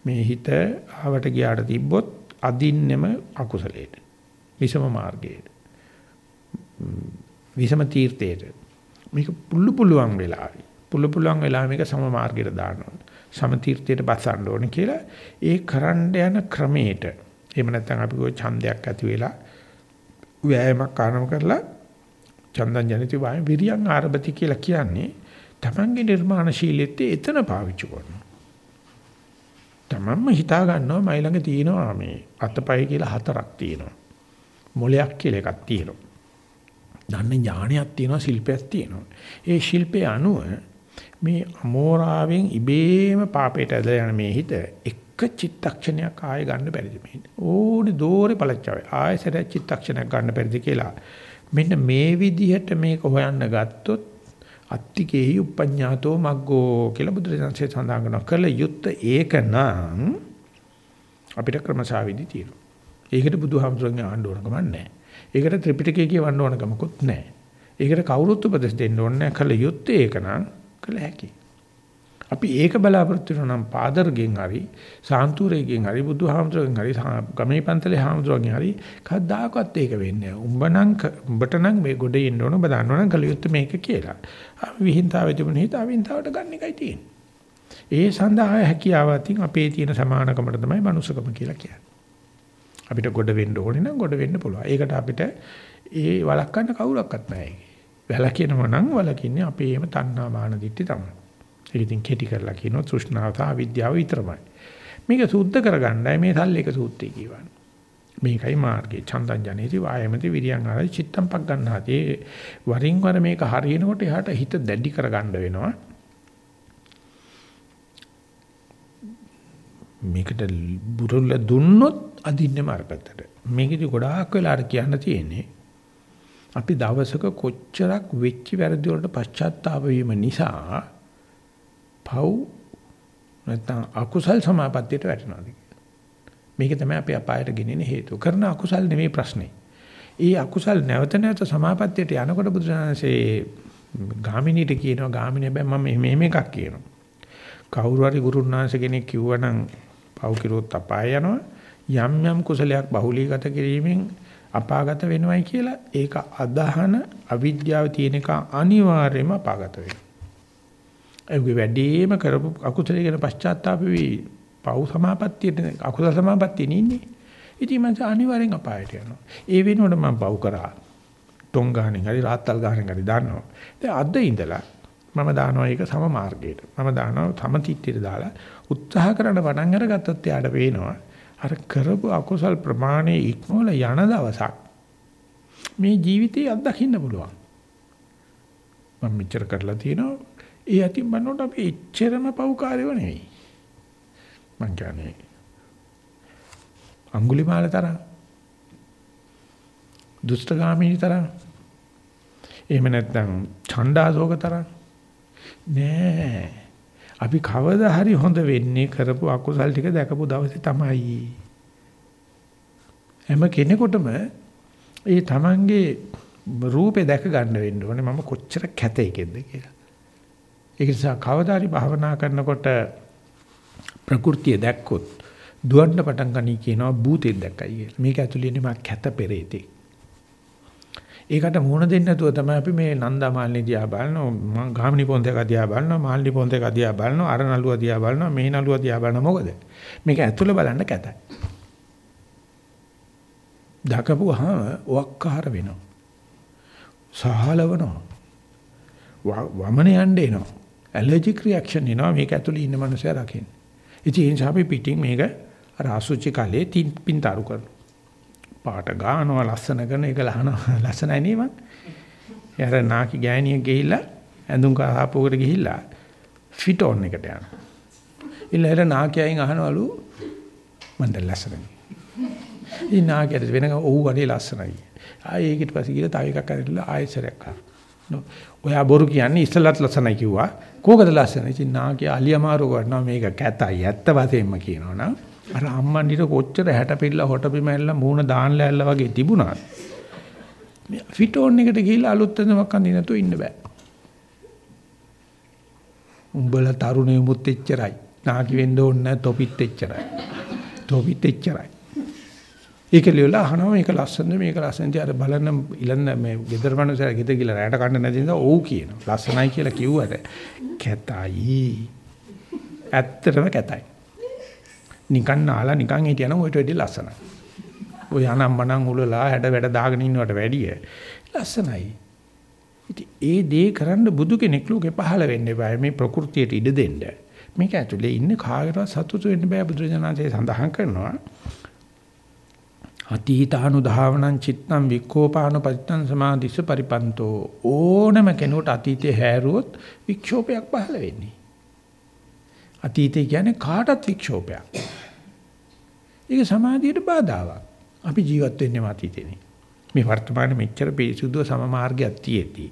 මේ හිත ආවට ගියාට තිබ්බොත් අදින්නෙම අකුසලයට. විසම මාර්ගයට. විසම තීර්ථයට. මේක පුල්ලු පුළුවන් වෙලාවයි. පුල්ලු පුළුවන් වෙලාව මේක සම මාර්ගයට දාන්න ඕනේ. සම තීර්ථයට බසන්න ඕනේ කියලා ඒ කරන්න යන ක්‍රමයට එහෙම නැත්නම් අපි කොයි ඡන්දයක් ඇති වෙලා ව්‍යායාමයක් කාරණම කරලා චන්දන් ජනිත වාය විරියන් ආරබති කියලා කියන්නේ තමන්ගේ නිර්මාණශීලීත්වය එතන පාවිච්චි කරනවා. තමන්ම හිතා ගන්නවා මයි ළඟ තියෙනවා මේ අතපය කියලා හතරක් තියෙනවා. මොලයක් කියලා එකක් තියෙනවා. දන්න ඥානයක් තියෙනවා ශිල්පයක් තියෙනවා. ඒ ශිල්පේ අනුව මේ අමෝරාවෙන් ඉබේම පාපයට ඇදලා යන මේ හිත එක චිත්තක්ෂණයක් ආයෙ ගන්න බැරිද මේ ඕනේ දෝරේ පළච්චාවේ ආයෙසර චිත්තක්ෂණයක් ගන්න බැරිද කියලා මෙන්න මේ විදිහට මේක හොයන්න ගත්තොත් අත්තිකේහි උපඤ්ඤාතෝ මග්ගෝ කියලා බුදුරජාණන්සේ සඳහන් කරනවා කළ යුත්ත ඒක නම් අපිට ක්‍රමසාවිදි තියෙනවා. ඒකට බුදුහාමුදුරන්ගේ ආණ්ඩ ඕනකම නැහැ. ඒකට ත්‍රිපිටකය කියවන්න ඕන ගමකුත් නැහැ. ඒකට කවුරුත් උපදෙස් දෙන්න ඕනේ නැහැ. කළ යුත්තේ ඒක නම් කළ හැකියි. අපි ඒක බලාපොරොත්තු වෙනවා නම් පාදර්ගෙන් හරි සාන්තුරේගෙන් හරි බුදුහාමුදුරගෙන් හරි ගමේ පන්තලේ හාමුදුරගෙන් හරි කවදාකවත් ඒක වෙන්නේ නැහැ. උඹ නම් උඹට නම් මේ ගොඩේ ඉන්න ඕන ඔබ දන්නවනම් කළ යුත්තේ මේක කියලා. විහිංතාවේ තිබුණ හිත අවිහිංතාවට ගන්න එකයි තියෙන්නේ. ඒ සඳහා හැකියාවකින් අපේ තියෙන සමානකමට තමයි මනුස්සකම කියලා කියන්නේ. අපිට ගොඩ වෙන්න ඕනේ නම් ගොඩ වෙන්න පුළුවන්. ඒකට අපිට ඒ වළක්වන්න කවුරක්වත් නැහැ. වැළකිනව නම් වළකින්නේ අපේම තණ්හා මාන දිට්ටි තමයි. ඒක ඉතින් කෙටි කරලා කියනවා තෘෂ්ණාව සහ විද්‍යාව විතරමයි. මේක සුද්ධ කරගන්නයි මේ සල්ලේක සූත්‍රය කියවන්නේ. මේකයි මාර්ගය. චන්දං ජනේති වායමති විරියං ආරයි චිත්තම් පක් ගන්නාති. වරින් වර මේක හරියනකොට එහාට හිත දැඩි කරගන්න වෙනවා. මේකට බුරුල්ල දුන්නොත් අදින්නේ මාර්ගකට. මේකෙදි ගොඩාක් වෙලාට කියන්න තියෙන්නේ අපි දවසක කොච්චරක් වෙච්ච වැරදි වලට පශ්චාත්තාප වීම නිසා පව් නැත්නම් අකුසල් සමාපත්තියට වැටෙනවාද මේක තමයි අපි අපායට ගෙනෙන හේතුව. කරන අකුසල් නෙමෙයි ප්‍රශ්නේ. ඒ අකුසල් නැවත නැවත සමාපත්තියට යනකොට බුදුරජාණන්සේ ගාමිනීට කියනවා ගාමිනී හැබැයි මම මෙහෙම එකක් කියනවා. කවුරු හරි ගුරුනාංශ කෙනෙක් කිව්වනම් පව් කිරුවොත් අපාය යනවා. යම් යම් කුසලයක් බහුලීගත කිරීමෙන් අපාගත වෙනවයි කියලා ඒක අදහන අවිද්‍යාව තියෙන එක අනිවාර්යයෙන්ම අපාගත වෙනවා. ඒකේ වැඩිම කරපු අකුසලයේ ගැන පශ්චාත්තාප වෙවි පව් සමාපත්තියට අකුසල සමාපත්තිය නින්නේ. ඉතින් මම අනිවාර්යෙන් අපායට යනවා. ඒ වෙනුවට මම පව් කරා. ටොං ගානෙන් හරි රාත්තල් ගානෙන් හරි දානවා. දැන් අද ඉඳලා මම දානවා ඒක සම මාර්ගයට. මම දානවා සම තිට්ටියට දාලා උත්සාහ කරන පටන් අරගත්තොත් එයාට පේනවා අර කරපු අකුසල් ප්‍රමාණය ඉක්මවල යන දවසක් මේ ජීවිතේ අත්දකින්න පුළුවන්. මම මෙච්චර කරලා තියෙනවා. ඒ අතින් බannොට අපි එච්චරම පව්කාරයව නෙවෙයි. මං කියන්නේ අඟුලිමාල තරම් දුෂ්ටගාමිනී තරම් එහෙම නැත්නම් ඡණ්ඩාසෝක තරම් නෑ අපි කවදා හරි හොඳ වෙන්නේ කරපු අකුසල් ටික දැකපු දවසේ තමයි. හැම කෙනෙකුටම ඒ තමන්ගේ රූපේ දැක ගන්න වෙන්න ඕනේ මම කොච්චර කැතේකෙන්ද කියලා. ඒක නිසා කවදා හරි භාවනා කරනකොට ප්‍රകൃතිය දැක්කොත් දුවන්න පටන් ගනී කියනවා භූතෙක් දැක්කයි කියලා. මේක ඇතුළේ ඉන්නේ මා කැත පෙරේතෙක්. ඒකට මුහුණ දෙන්න නැතුව තමයි අපි මේ නන්දා මාල්නි දිහා බලනවා ගාමිණි පොන්තේක දිහා බලනවා මාල්නි පොන්තේක දිහා බලනවා අර නළුව දිහා බලනවා මේ නළුව දිහා බලනවා මොකද? මේක ඇතුළ බලන්න කැතයි. දකපුවාම වක්කාර වෙනවා. සහලවනවා. වමන යන්න එනවා. ඇලර්ජික් රියැක්ෂන් එනවා මේක ඇතුළේ ඉන්න මනුස්සයා රකින්න ඉතින් ඒ නිසා අපි පිටින් මේක අර අසුචි කලේ තින් පින්තරු කරනවා පාට ගානවා ලස්සන කරන එක ලහනවා ලස්සනයි නේ මං. යාර නාකි ගෑණිය ගිහිල්ලා ඇඳුම් කාපුවකට ගිහිල්ලා ෆිට ඔන් එකට යනවා. ඊළඟට නාකියයින් අහනවලු මන්ද ලස්සනයි. ඉතින් නාකියට වෙන ඔව් වනේ ලස්සනයි. ආයේ ඒකට පස්සේ ගිහලා තව එකක් අරගෙන ආයෙසරයක් කරනවා. ඔයා බොරු කියන්නේ ඉස්සලත් ලස්සනයි කිව්වා. කෝකද ලස්සනයි? ඉතින් නාකිය අලියමාරු කරනවා මේක කැතයි. ඇත්ත වශයෙන්ම කියනවනම් අර අම්මන්ඩිට කොච්චර හැට පිල්ල හොට බිම ඇල්ල මූණ දාන්න ඇල්ල වගේ තිබුණාත් මේ ෆිටෝන් එකට ගිහිල්ලා අලුත් ඇඳුමක් අඳින්න නැතුව ඉන්න බෑ. උඹලා තරුණයෝ මුත් එච්චරයි. නාකි වෙන්න ඕනේ නැහැ තොපිත් එච්චරයි. තොපිත් එච්චරයි. ඒක ලියලා අහනවා මේක ලස්සනද මේක ලස්සනද අර බලන්න ඉලන්න මේ ගෙදර මනුස්සයලා ගෙදර ගිහලා රැට කන්න නැති නිසා ඔව් කියනවා. ලස්සනයි කියලා කිව්වට කැතයි. ඇත්තටම කැතයි. නිකන් නාලා නිකන් හිටියනම් ඔයිට වැඩි ලස්සනයි. ඔය අනම්මනම් උලලා හැඩ වැඩ දාගෙන ඉන්නවට වැඩිය ලස්සනයි. ඉතින් ඒ දේ කරන්න බුදු කෙනෙක් ලෝකේ පහළ වෙන්න බෑ මේ ප්‍රകൃතියට ඉඩ දෙන්න. මේක ඇතුලේ ඉන්න කායරවත් සතුටු වෙන්න බෑ බුදුරජාණන්සේ සඳහන් කරනවා. අතීතානුධාවනං චිත්තං වික්ඛෝපාන පරිත්තං සමාධිස්ස පරිපන්තෝ ඕනම කෙනෙකුට අතීතේ හැරුවොත් වික්ෂෝපයක් පහළ වෙන්නේ. අතීතය කියන්නේ කාටත් වික්ෂෝපයක්. ඒක සමාධියට බාධාවක්. අපි ජීවත් වෙන්නේ අතීතේනේ. මේ වර්තමාන මෙච්චර පිරිසුදුව සම මාර්ගයක් තියෙද්දි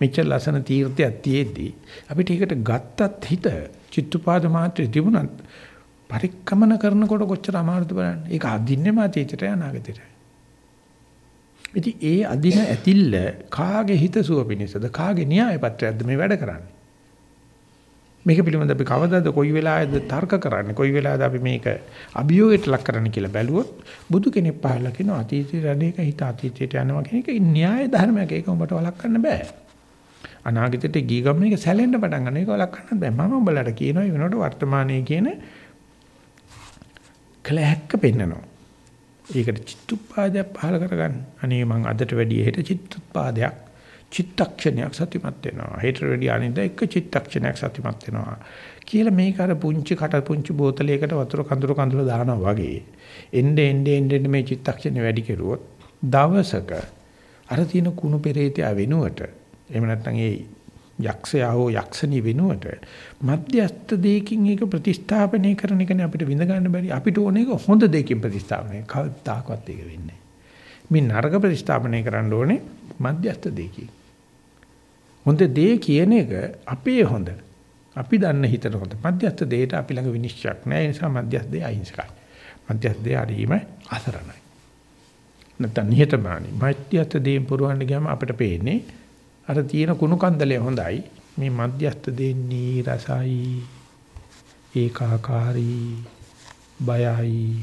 මෙච්චර ලස්සන තීර්ථයක් තියෙද්දි අපිට ඒකට ගත්තත් හිත චිත්තුපාද මාත්‍රේ තිබුණත් පරික්‍රමන කරනකොට කොච්චර අමාරුද බලන්න. ඒක අදින්නෙම අතීතයට අනාගතයට. ඉතින් ඒ අදින ඇතිල්ල කාගේ හිත සුව පිණිසද කාගේ න්‍යාය පත්‍රයක්ද මේ වැඩ කරන්නේ? මේක පිළිබඳව අපි කවදාද කොයි වෙලාවෙද තර්ක කරන්නේ කොයි වෙලාවද අපි මේක අභියෝගයට ලක් කරන්න කියලා බැලුවොත් බුදු කෙනෙක් පහළ කියන අතීතයේ රැඳේක හිත අතීතයට යනවා කියන එක න්‍යාය ධර්මයක් ඒක උඹට වළක්වන්න බෑ අනාගතයට ගිය ගමන එක සැලෙන්න පටන් ගන්න එක වළක්වන්න බෑ මම උඹලට කියනවා වෙනකොට වර්තමානයේ කියන කලහක්ක පෙන්නනවා ඒකට චිත්තුප්පාදයක් පහළ කරගන්න අනේ මං අදට වැඩිය හෙට චිත්තුප්පාදයක් චිත්තක්ෂණයක් සතිමත් වෙනවා. හෙට රෙඩි අනිද්දා එක චිත්තක්ෂණයක් සතිමත් වෙනවා. කියලා මේක අර පුංචි කට පුංචි බෝතලයකට වතුර කඳුරු කඳුරු දානවා වගේ. එnde ende ende මේ චිත්තක්ෂණය වැඩි කෙරුවොත් දවසක අර තියෙන කුණු පෙරේතයා වෙනුවට එහෙම නැත්නම් ඒ යක්ෂයා හෝ යක්ෂණී වෙනුවට මධ්‍යස්ත දෙයකින් ඒක ප්‍රතිස්ථාපනය කරන එකනේ අපිට විඳ ගන්න බැරි අපිට ඕන එක හොඳ දෙයකින් ප්‍රතිස්ථාපනය කවදාකවත් ඒක වෙන්නේ මේ නරක ප්‍රතිස්ථාපනය කරන්න ඕනේ මධ්‍යස්ත දෙයකින් හොඳ දේ කියන එක අපේ හොඳ. අපි දන්න හිතට හොඳ. මධ්‍යස්ථ දෙයට අපි ළඟ විනිශ්චයක් නැහැ. ඒ නිසා මධ්‍යස්ථ දෙය අහිංසකයි. මධ්‍යස්ථ දෙය හරීම අසරණයි. නැත්නම් නිහතමානී. මධ්‍යස්ථ දෙයෙන් පුරවන්න ගියාම අපිට පේන්නේ අර තියෙන කුණු කන්දලේ හොඳයි. මේ මධ්‍යස්ථ දෙන්නේ රසයි. ඒකාකාරී. බයයි.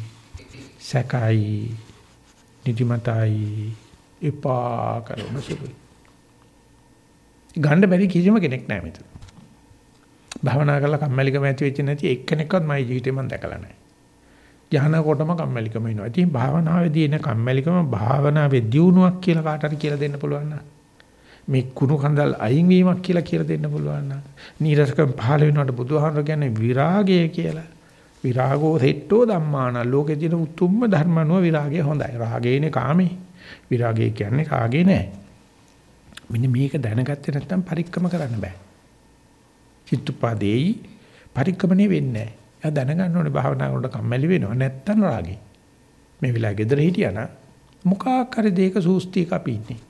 සැකයි. නිදිමතයි. එපා කරන සුළුයි. ගන්න බැරි කිසිම කෙනෙක් නැහැ මෙතන. භවනා කරලා කම්මැලිකම ඇති වෙච්ච නැති එක්කෙනෙක්වත් මගේ ජීවිතේ මම දැකලා නැහැ. යහනකොටම කම්මැලිකම එනවා. ඉතින් භාවනාවේදී එන කම්මැලිකම භාවනාවේ දියුණුවක් කියලා කාට හරි කියලා දෙන්න පුළුවන් නම් මේ කුණු කන්දල් අයින් වීමක් කියලා කියලා දෙන්න පුළුවන් නම් නීරසකම් පහළ වෙනකොට බුදුහාමර කියන්නේ විරාගය කියලා. විරාගෝ සෙට්ටෝ ධම්මාන ලෝකේ තියෙන උතුම්ම ධර්මනුව විරාගය හොඳයි. රාගේනේ කාමේ. විරාගය කියන්නේ කාගේ නෑ. මෙන්න මේක දැනගත්තේ නැත්නම් පරික්‍රම කරන්න බෑ. චිත්තුපාදේයි පරික්‍රමණේ වෙන්නේ නැහැ. එයා දැනගන්න ඕනේ භාවනා කරනකොට කම්මැලි වෙනවා නැත්නම් රාගේ. මේ වෙලාවේ ගෙදර හිටියා නම් මොකක් හරි දෙයක සූස්තියක අපි ඉන්නේ.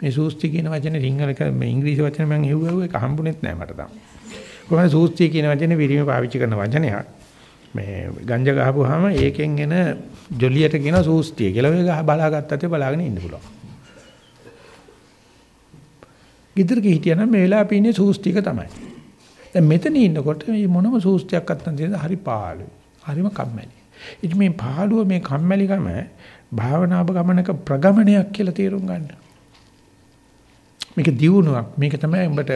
මේ සූස්ති කියන වචනේ සිංහල මේ ඉංග්‍රීසි වචනේ මම හෙව්වව ඒක හම්බුනේත් නැහැ මට තාම. කොහොමද සූස්ති කියන වචනේ විරිම පාවිච්චි කරන වචනයක්. මේ ගංජා ගහපුවාම ඒකෙන් එන ජොලියට කියන සූස්තිය කියලා ඔය ගහ බලාගත්තත් බලාගෙන ඉන්න පුළුවන්. ගෙදරක හිටියනම් මේ වෙලාව පින්නේ සූස්තික තමයි. දැන් මෙතන ඉන්නකොට මේ මොනම සූස්තියක් අත්තන් තියෙන හරි පාළුයි. හරිම කම්මැලි. ඉතින් මේ පාළුව මේ කම්මැලිකම භාවනාව ගමනක ප්‍රගමනයක් කියලා තේරුම් ගන්න. මේක දියුණුවක්. මේක තමයි උඹට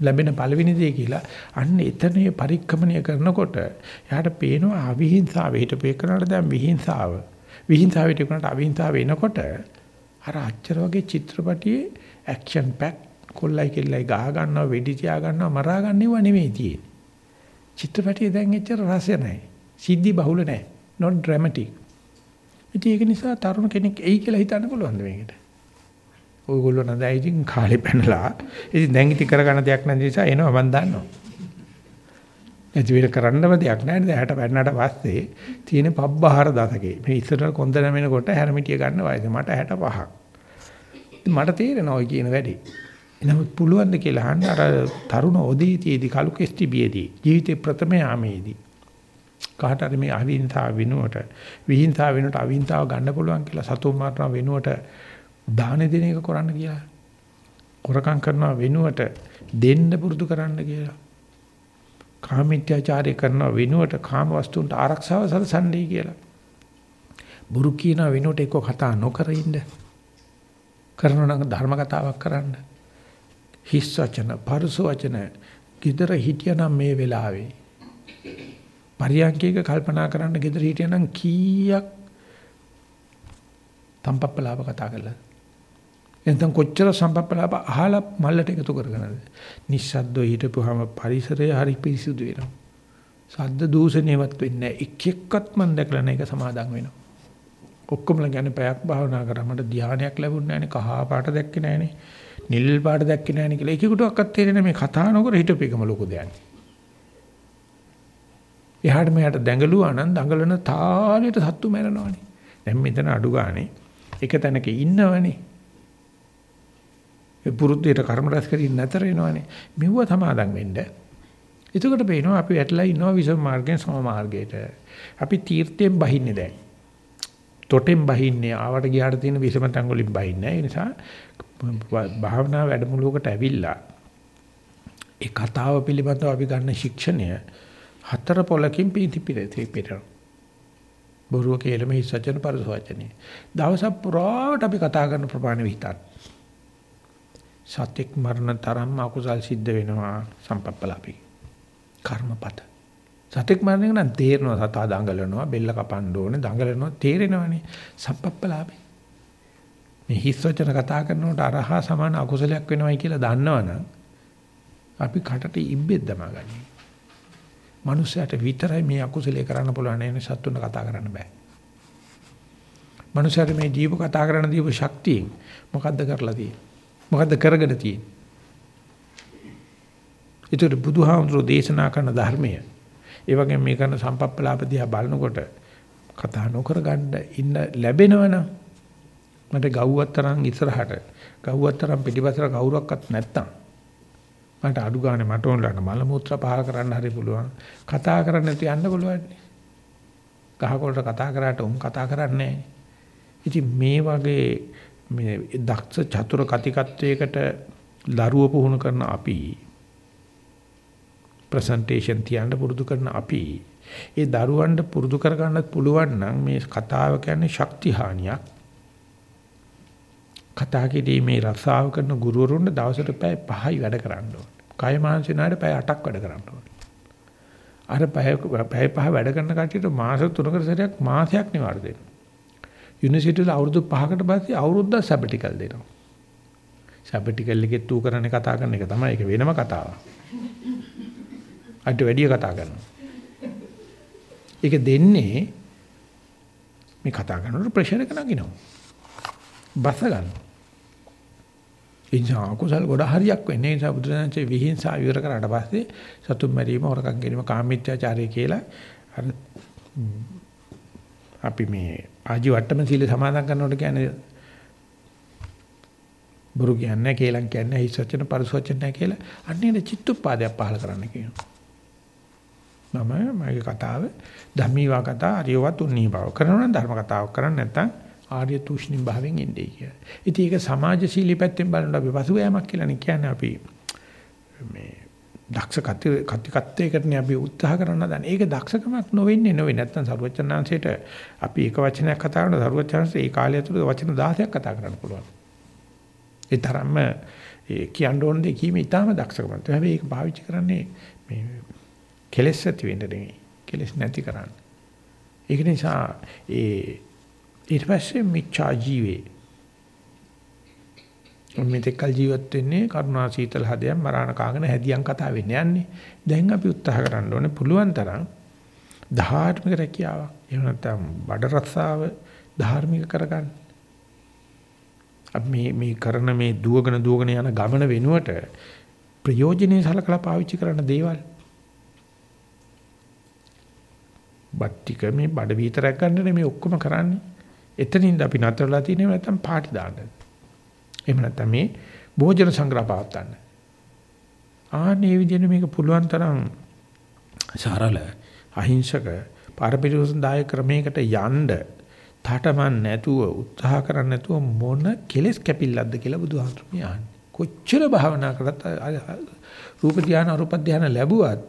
ලැබෙන පළවෙනි දේ කියලා. අන්න එතනේ පරික්‍රමණය කරනකොට එයාට පේනවා අවිහිංසාව හිටපේ කරනට දැන් විහිංසාව. විහිංසාව හිටපේකට අවිහිංසාව එනකොට අර අච්චර වගේ චිත්‍රපටියේ ඇක්ෂන් පැක් කොල්ලයි කෙල්ලයි ගහ ගන්නවා වෙඩි තියා ගන්නවා මරා ගන්නව නෙමෙයි තියෙන්නේ. චිත්‍රපටියේ දැන් එච්චර රසය නැහැ. සිද්ධි බහුල නැහැ. not dramatic. ඉතින් ඒක නිසා තරුණ කෙනෙක් එයි කියලා හිතන්න පුළුවන් මේකට. ඔයගොල්ලෝ නදා ඉතින් කාලේ පැනලා ඉතින් දැන් ඉතින් කරගන්න දෙයක් නැති නිසා එනවා මම දන්නවා. එතන විතර කරන්නම දෙයක් නැහැ නේද 60 පැන්නට පස්සේ තියෙන පබ්බහාර දශකේ. මේ ඉස්සරහ කොන්ද නැමෙනකොට හැරමිටිය ගන්න වයස මට 65ක්. මට තේරෙනවා ඔය කියන වැඩේ. නමුත් පුළුවන් ද කියලා අහන්න අර තරුණ ඔදීතියේදී කලු කෙස්ටිබියේදී ජීවිතේ ප්‍රථම යාමේදී කාට හරි මේ අවිහිංසාව වෙනුවට විහිංසාව වෙනුවට අවිහිංසාව ගන්න පුළුවන් කියලා සතුන් මරන වෙනුවට දාන දෙන එක කරන්න කියලා. කොරකම් කරනවා වෙනුවට දෙන්න පුරුදු කරන්න කියලා. කාමීත්‍යාචාරය කරනවා වෙනුවට කාම වස්තුන්ට ආරක්ෂාව සලසන්නේ කියලා. බුරු කියන වෙනුවට එක්ක කතා නොකර ඉන්න. කරනවා නම් ධර්ම කතාවක් කරන්න. හිස් වචන, පරුස වචන, gedara හිටියනම් මේ වෙලාවේ පරියන්කේක කල්පනා කරන්න gedara හිටියනම් කීයක් තම්පප්පලාව කතා කළා. එතෙන් කොච්චර සම්පප්පලාව අහලා මල්ලට එකතු කරගෙනද? නිස්සද්දව හිටපුවාම පරිසරය හරි පිරිසුදු වෙනවා. සද්ද දූෂණයවත් වෙන්නේ නැහැ. එක් එක්කත් මම දැකලා නැහැ ඒක සමාදන් වෙනවා. ඔක්කොමලා කියන්නේ පැයක් භාවනා කරා මට ධානයක් ලැබුණ නැහැනේ කහා පාට දැක්කේ නැහැනේ නිල් පාට දැක්කේ නැහැනේ කියලා එකෙකුටවත් තේරෙන්නේ මේ කතා නොකර හිටපේකම ලොකු දෙයක්. එහාට මෙහාට දැඟලුවා නම් දඟලන තාලෙට සත්තු මැරෙනවනේ. දැන් මෙතන අඩු ගානේ එක තැනක ඉන්නවනේ. ඒ පුරුද්දේට කර්ම රැස් කරින් නැතර වෙනවනේ. මෙව්ව සමාදම් වෙන්න. එතකොට පේනවා අපි ඇట్లా ඉන්නවා විසම මාර්ගයෙන් සම මාර්ගයට. අපි තීර්ථයෙන් බහින්නේ දැන්. තොටෙන් බහින්නේ ආවට ගියාට තියෙන විසම තැන් වලින් බහින්නේ. ඒ නිසා භාවනා වැඩමුළුවකට ඇවිල්ලා ඒ කතාව පිළිබඳව අපි ගන්න ශික්ෂණය හතර පොලකින් පීති පිළිපිට. බොරුව කියලම හිස් වචන පරස වචනේ. දවස පුරාවට අපි කතා කරන ප්‍රමාණය විතර. සත්‍යක් මරණ තරම් අකුසල් සිද්ධ වෙනවා සම්පප්පලාපි. කර්මපත. සත්‍යක් මරණය නම් තේරෙනවා සතා දඟලනවා බෙල්ල කපන්න ඕනේ දඟලනවා තේරෙනවනේ සම්පප්පලාපි. මේ හිස් වචන කතා කරනකොට අරහා සමාන අකුසලයක් වෙනවයි කියලා දන්නවනම් අපි කටට ඉබ්බෙක් දමාගන්නේ. මනුස්සයාට විතරයි මේ අකුසලයේ කරන්න පුළුවන් නේ සත්තුන්ට කතා කරන්න බෑ. මනුස්සයාට මේ ජීව කතා කරන්න දීපු ශක්තියෙන් මොකද්ද කරලා තියෙන්නේ? මොකද්ද කරගෙන තියෙන්නේ? ඒතර බුදුහාමුදුරෝ දේශනා කරන ධර්මය. ඒ වගේම මේ කරන සම්පප්පලාපදියා බලනකොට කතා නොකර ගන්න ඉන්න ලැබෙනවනම් මට ගව්වත් තරම් ඉස්සරහට ගව්වත් තරම් පිටිපස්සට කවුරක්වත් නැත්තම් මට අඩු ගානේ මට ඕනලට මල මුත්‍ර පහල කරන්න හරි පුළුවන්. කතා කරන්න නැති යන්න පුළුවන්. ගහකොළට කතා කරාට උන් කතා කරන්නේ ඉතින් මේ වගේ මේ දක්ෂ චතුර කතිකත්වයකට දරුව පුහුණු කරන අපි ප්‍රසන්ටේෂන් තියන්න පුරුදු කරන අපි ඒ දරුවන්ට පුරුදු කර ගන්නත් පුළුවන් නම් මේ කතාව කියන්නේ ශක්ති හානියක් කතා කිරීමේ රසාව කරන ගුරුවරුන්ට දවසට පැය 5යි වැඩ කරන්න ඕනේ. කය මානසිනාට පැය 8ක් වැඩ කරන්න ඕනේ. අර පැය පැය 5 වැඩ කරන කට්ටියට මාස 3කට සැරයක් මාසයක් නිවාඩු දෙනවා. යුනිවර්සිටි වල අවුරුදු 5කට පස්සේ අවුරුද්දක් සැබටිකල් දෙනවා. සැබටිකල් එකේ තු කරන්නේ කතා කරන එක තමයි ඒක වෙනම කතාවක්. අට වැඩිය කතා කරනවා. ඒක දෙන්නේ මේ කතා කරනකොට ප්‍රෙෂර් එක නගිනවා. බස ගන්නවා. ඉන්සා කුසල් ගොඩ හරියක් වෙන්නේ ඒ නිසා බුදුරජාණන්සේ විහිංසාව ඉවර කරාට පස්සේ සතුම් මැරීම හොරකම් කිරීම කාමීත්‍යාචාරය කියලා අර අපි මේ ආජි වට්ටම සීල සමාදන් කරනකොට කියන්නේ බුරු කියන්නේ කේලම් කියන්නේ හිස් වචන පරිස වචන නැහැ කියලා අන්නේ චිත්තුප්පාදයක් පහල කරන්න කියනවා. මම මගේ කතාව ධම්මීවා කතා අරියවත් උන්නී බව කරනවා නම් ධර්ම කතාවක් කරන්නේ නැත්නම් ආර්ය තුෂ්ණි භාවයෙන් එන්නේ කියලා. ඉතින් ඒක සමාජශීලී පැත්තෙන් බලනකොට අපි පසුබෑමක් කියලා නේ කියන්නේ අපි මේ දක්ෂ කතිකත්වයකටනේ අපි උත්සාහ කරන දන්නේ. ඒක දක්ෂකමක් නොවෙන්නේ නොවේ. නැත්තම් සරුවචනාංශයට අපි එක වචනයක් කතා කරන සරුවචනාංශය ඒ කාලය තුළ වචන 16ක් කතා කරන්න පුළුවන්. ඒ තරම්ම ඒ කියන්න ඕන දේ කීමේ ඊටාම දක්ෂකමක්. හැබැයි ඒක පාවිච්චි කරන්නේ මේ කෙලෙස් ඇති වෙන්න නෙවෙයි. කෙලෙස් නැති කරන්න. ඒක නිසා ඒ ඊට පස්සේ මිච්ඡා ජීවේ මෙතෙක්කල් ජීවත් වෙන්නේ කරුණා සීතල හදයන් මරාණ කාගෙන හැදියන් කතා වෙන්නේ යන්නේ. දැන් අපි උත්සාහ කරන්න ඕනේ පුළුවන් තරම් ධාර්මික රැකියාවක්. එහෙම නැත්නම් බඩ රස්සාව ධාර්මික කරගන්න. අපි මේ මේ කරන මේ දුවගෙන දුවගෙන යන ගමන වෙනුවට ප්‍රයෝජනෙයි සලකලා පාවිච්චි කරන දේවල්. බට්ටික මේ බඩ විතරක් ගන්න මේ ඔක්කොම කරන්නේ. එතනින්ද අපි නතරලා තියෙන්නේ නැත්නම් පාටි දාන්න. එහෙම නැත්නම් මේ භෝජන සංග්‍රහ පවත්වන්න. ආන්නේ විදිහට මේක පුළුවන් තරම් සරල අහිංසක පරපිරිසුදාය ක්‍රමයකට යන්න තාටමන් නැතුව උත්සාහ කරන්නේ නැතුව මොන කෙලස් කැපිල්ලක්ද කියලා බුදුහාමුදුරුවෝ කියන්නේ. කොච්චර භාවනා කරත් රූප ධානය අරූප ධානය ලැබුවත්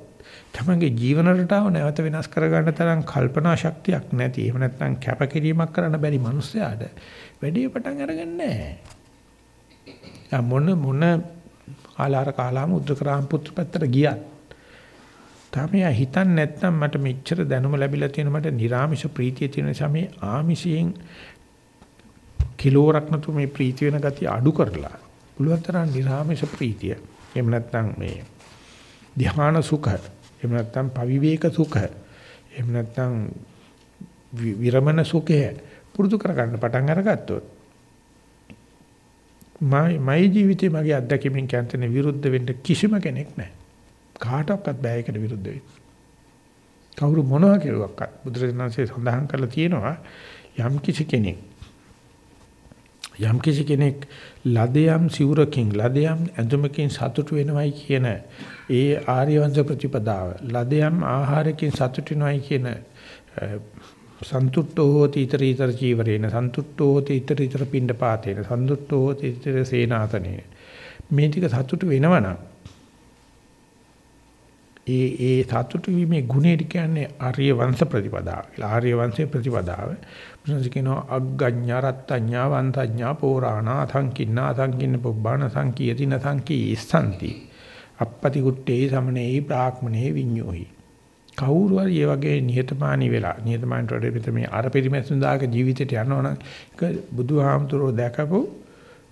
තමන්ගේ ජීවන රටාව නැවත වෙනස් කරගන්න තරම් කල්පනා ශක්තියක් නැති. එහෙම නැත්නම් කැපකිරීමක් කරන්න බැරි මිනිස්සයාට වැඩි පටන් අරගන්නේ නැහැ. මොන මොන ආලාර කාලාම උද්දකරාම් පුත්‍ර පැත්තට ගියත් තාමියා හිතන්නේ නැත්නම් මට මෙච්චර දැනුම ලැබිලා තියෙන මට නිර්ාමිෂ ප්‍රීතිය තියෙන නිසා මේ ආමිෂයෙන් කිලෝරක් නතු මේ ප්‍රීති වෙන ගතිය අඩු කරලා පුළුවන් තරම් නිර්ාමිෂ ප්‍රීතිය. එහෙම නැත්නම් මේ ධ්‍යාන සුඛ එහෙම නැත්නම් පවිවේක සුඛ එහෙම නැත්නම් විරමණ සුඛය පුරුදු කරගන්න පටන් අරගත්තොත් මයි මයි ජීවිතේ මගේ අත්දැකීමෙන් කියන්තනේ විරුද්ධ වෙන්න කිසිම කෙනෙක් නැහැ කාටවත් බෑ ඒකට විරුද්ධ වෙන්න. කවුරු මොනවා කෙරුවක්වත් බුදුරජාණන්සේ සඳහන් කරලා තියෙනවා යම් කිසි කෙනෙක් යම් කිසි කෙනෙක් ලදයම් සිවුරකින් ලදයම් ඇඳුමකින් සතුට වෙනවයි කියන ඒ ආර්ය වංශ ප්‍රතිපදාව ලදයම් ආහාරකින් සතුට වෙනවයි කියන සන්තුට්ඨෝ හෝති ඊතර ඊතර ජීවරේන සන්තුට්ඨෝ හෝති ඊතර ඊතර පිණ්ඩපාතේන සන්තුට්ඨෝ හෝති ඊතර සේනාතනේ මේ ටික සතුට වෙනවනම් ඒ ඒ සතුටු වීමේ ගුණයට කියන්නේ ආර්ය වංශ ප්‍රතිපදාව කියලා. ආර්ය වංශයේ ප්‍රතිපදාව. මොනවද කියනවා අග්ගඤ්ඤා රත්ත්‍ඤ්ඤා වන්තඤ්ඤා පෝරාණා අතංකින්නා අතංකින්න පුබ්බාන සංකීයතින සංකීස්සanti. අපපති කුට්ටේ සමනේ බ්‍රාහ්මනේ විඤ්ඤෝහි. කවුරු හරි මේ වගේ නිහතමානී වෙලා නිහතමානීට වඩා මේ අර පරිමැසුන් දාක ජීවිතයට යනවනම් ඒක බුදුහාමුදුරෝ දැකපු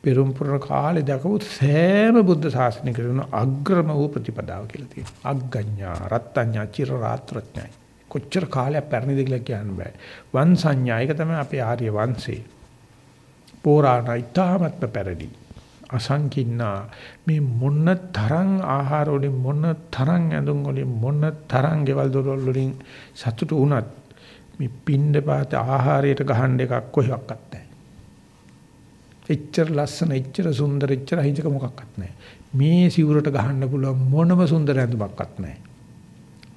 පෙරම් පුරන කාලේ දකපු සෑම බුද්ධ ශාසනිකරන අග්‍රම වූ ප්‍රතිපදාව කියලා තියෙනවා. අග්ගඤ්ඤා රත්ත්‍ඤ්ඤා චිර රාත්‍රඥයි. කොච්චර කාලයක් පැරණිද කියලා කියන්න බෑ. වංශඤ්ඤා ඒක තමයි අපේ ආර්ය වංශේ. පෝරාණ ඊ타මත්ම පැරදි. අසංකින්නා මේ මොන තරම් ආහාර වලින් මොන තරම් ඇඳුම් වලින් මොන තරම් ගෙවල් දොරවල් වලින් සතුටු වුණත් මේ පින්ඩ පාත ආහාරයට ගහන්න එකක් කොහෙවත් නැහැ. එච්චර ලස්සන, එච්චර සුන්දර, එච්චර හිතක මොකක්වත් නැහැ. මේ සිවුරට ගහන්න පුළුවන් මොනම සුන්දර ඇඳුමක්වත් නැහැ.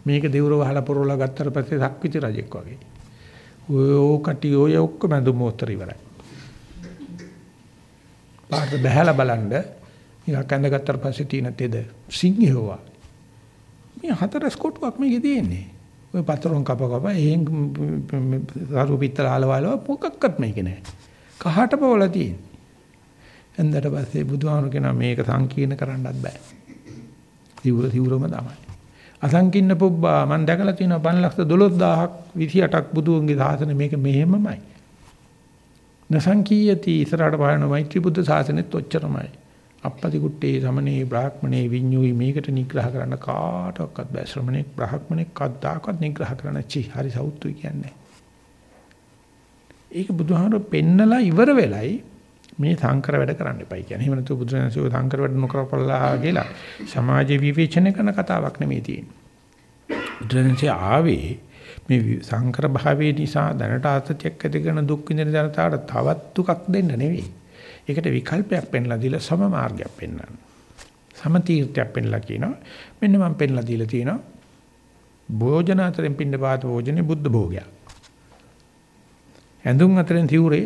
මේක දෙවුර වහලා පොරවලා ගත්තට පස්සේ සක්විති රජෙක් වගේ. ඔය කටි ඔය ඔක්කොම ඇඳුම් මොතර ඉවරයි. පාට බහැලා බලන්න නිකන් ඇඳගත්තට පස්සේ තියෙන තෙද සිංහයෝවා. මේ හතරස් කොටුවක් මේකේ තියෙන්නේ. ඔය පතරොන් කප කප එහෙන් සරු පිටතල ආලවල මොකක්වත් මේකේ නැහැ. කහට පොවලා තියෙන්නේ. එන්දට පස්සේ බුදුහාමුදුරු කියනවා මේක සංකීර්ණ කරන්නත් බෑ. සිවුර සිවුරම තමයි. අසංකින්න පුබ්බා මම දැකලා තියෙනවා 512000ක් 28ක් බුදුන්ගේ සාසන මේක මෙහෙමමයි. නසංකීයති ඉස්සරහට බලන මෛත්‍රී බුද්ධ සාසනෙත් ඔච්චරමයි. අපපති කුට්ටේ සමනේ බ්‍රාහ්මණේ විඤ්ඤුයි මේකට නිග්‍රහ කරන්න කාටවත් බෑ ශ්‍රමණේ බ්‍රාහ්මණේ කද්දාකවත් නිග්‍රහ කරන්න චි හරි සෞතුයි කියන්නේ. ඒක බුදුහාමර පෙන්නලා ඉවර වෙලයි මේ සංකර වැඩ කරන්න එපයි කියන්නේ. එහෙම නැතු බුදුරජාණන්සේ සංකර වැඩ නොකරපල්ලා කියලා සමාජ විවේචනය කරන කතාවක් නෙමෙයි තියෙන්නේ. බුදුරජාණන්සේ ආවේ මේ සංකර භාවයේ නිසා දැනට ආතතියක් ඇති කරන දුක් විඳින ජනතාවට තවත් දුකක් දෙන්න නෙවෙයි. ඒකට විකල්පයක් පෙන්ලා දීලා සම මාර්ගයක් පෙන්වන්න. සම තීර්ථයක් පෙන්ලා කියනවා. මෙන්න මම පෙන්ලා දීලා තියෙනවා. භෝජන අතරින් පින්න පාත භෝජනේ බුද්ධ භෝගයක්. ඇඳුම් අතරින් සිවුරේ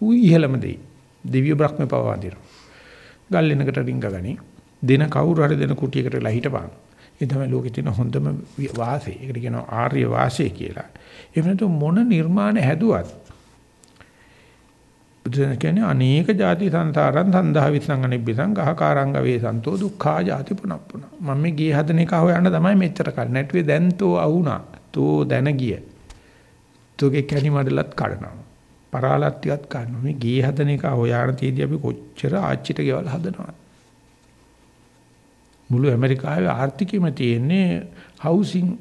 ඌ ඉහළම දෙයි. දිව්‍ය බ්‍රහ්ම පව වදිනවා. ගල් වෙනකට රිංග ගනි. දෙන කවුරු හරි දෙන කුටියකට වෙලා හිටපන්. ඒ තමයි ලෝකේ තියෙන හොඳම වාසය. ඒකට කියනවා ආර්ය වාසය කියලා. එහෙම නැතු මොන නිර්මාණ හැදුවත් බුදුසෙන් කියන්නේ අනේක ಜಾති සංසාරං සන්දහා විසං අනිබ්බිසං ගහකාරංග වේසන්තෝ දුක්ඛා ಜಾති පුනප්පුන. මම මේ ගේ හදන එක හොයන්න තමයි මෙච්චර කල්. නැටුවේ දැන් තෝ අවුනා තෝ දැන ගිය. තෝගේ කැණි මඩලත් කඩනවා. පරාලත් ටිකත් කඩනවා. මේ ගේ හදන එක හොයාන තියදී අපි කොච්චර ආච්චිට ගෙවල් හදනවද? මුළු ඇමරිකාවේ ආර්ථිකෙම තියෙන්නේ හවුසින්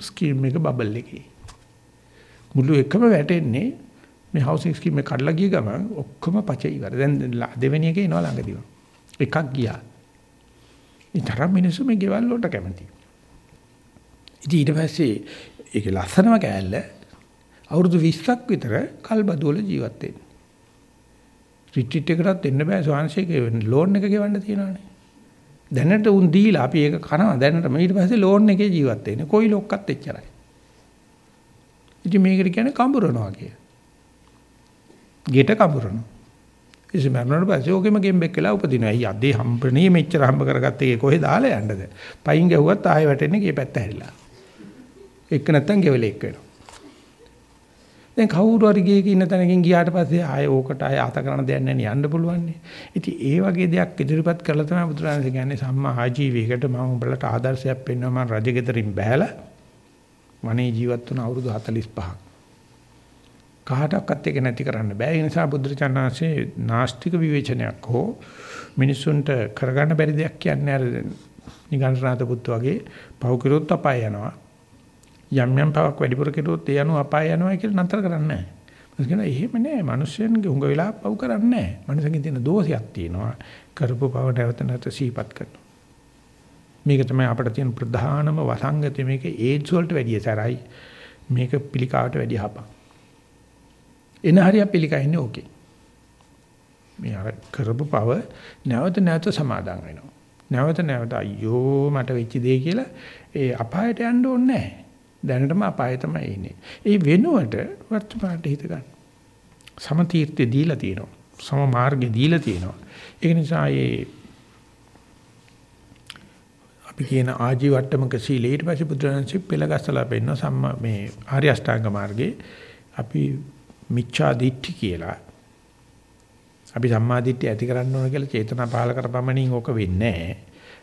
ස්කීම් එක බබල් එකේ මුළු එකම වැටෙන්නේ මේ හවුසින් ස්කීම් එක කඩලා ගිය ගමන් ඔක්කොම පචේ ඉවර. දැන් දෙවෙනි එකේ එනවා ළඟදීම. එකක් ගියා. ඊතරම් මිනිස්සු මේ ගෙවල් වලට කැමති. ඉතින් ඊට පස්සේ ඒකේ ලස්සනම කෑල්ල අවුරුදු 20ක් විතර කල්බදුවල ජීවත් වෙන්නේ. රිට්‍රීට් එකකට එන්න බෑ ස්වාංශයේ ලෝන් එක ගෙවන්න තියෙනවානේ. දැනට උන් දීලා අපි ඒක කනවා දැනට ඊට පස්සේ ලෝන් එකේ ජීවත් වෙන්නේ. කොයි ලොක්කත් එච්චරයි. ඉතින් මේකට කියන්නේ කඹරනවා කිය. ගෙට කඹරනවා. ඉතින් මරණයට පස්සේ ඕකෙම ගෙම්බෙක් කියලා උපදිනවා. අයිය අදේ හම්බුනේ මෙච්චර හම්බ කරගත්ත එකේ කොහෙද දාලා යන්නද? පයින් ගැහුවත් ආයෙ වැටෙන්නේ ගේ පැත්ත හැරිලා. එක්ක නැත්තම් ගෙවලෙක් වෙනවා. දැන් කවුරු හරි ගියක ඉන්න තැනකින් ගියාට පස්සේ ආයෙ ඕකට ආයෙ ආත කරන දෙයක් නැහැ යන්න පුළුවන් නේ. ඉතින් ඒ වගේ දෙයක් ඉදිරිපත් කරලා තමයි බුදුරජාණන් කියන්නේ සම්මා ආජීවයකට මම උඹලට ආදර්ශයක් පෙන්වනවා මම රජගෙදරින් බහැලා වනේ ජීවත් වුණ අවුරුදු 45ක්. කාටවත් එක නැති කරන්න බෑ. ඒ නිසා බුදුරජාණන්සේ නාස්තික විවේචනයක් හෝ මිනිසුන්ට කරගන්න බැරි දෙයක් කියන්නේ අර නිගණ්ඨනාත පුත් වගේ පව් කිරුවොත් අපාය යනවා. යම් යම් පවක් වැඩිපුර කිරුවොත් ඒ අනුව අපාය යනවා කියලා නතර කරන්නේ නැහැ. මම කියනවා එහෙම නෑ. මිනිස්යන්ගේ හුඟ වෙලා පව් කරන්නේ නැහැ. මිනිසුන්ගේ තියෙන දෝෂයක් තියෙනවා. කරපු පව නැවත නැවත සිහිපත් කරනවා. මේක තමයි අපිට තියෙන ප්‍රධානම වසංගතය මේක ඒඩ්ස් වලට වැඩිය සරයි. මේක පිළිකාවට වැඩිය හපක්. එන හරිය පිළිකයින්නේ ඕකේ. මේ අර කරපු පව නැවත නැවත සමාදන් වෙනවා. නැවත නැවත අයියෝ මට වෙච්ච දේ කියලා ඒ අපායට යන්න ඕනේ නැහැ. දැනටම අපාය තමයි ඉන්නේ. ඒ වෙනුවට වර්තමානට හිත ගන්න. සමතීර්ථය දීලා තියෙනවා. සම මාර්ගය දීලා තියෙනවා. ඒක නිසා ඒ අපි කියන ආජීවට්ටමක සීලේ ඊට පස්සේ බුදුරජාණන් පෙළ ගස්සලා පෙන්න සම්මා මේ ආර්ය අෂ්ටාංග මාර්ගේ අපි මිච්ඡා දිට්ඨි කියලා. අපි සම්මා දිට්ඨිය ඇති කරන්න ඕන කියලා චේතනා පහල කරපමණින් ඕක වෙන්නේ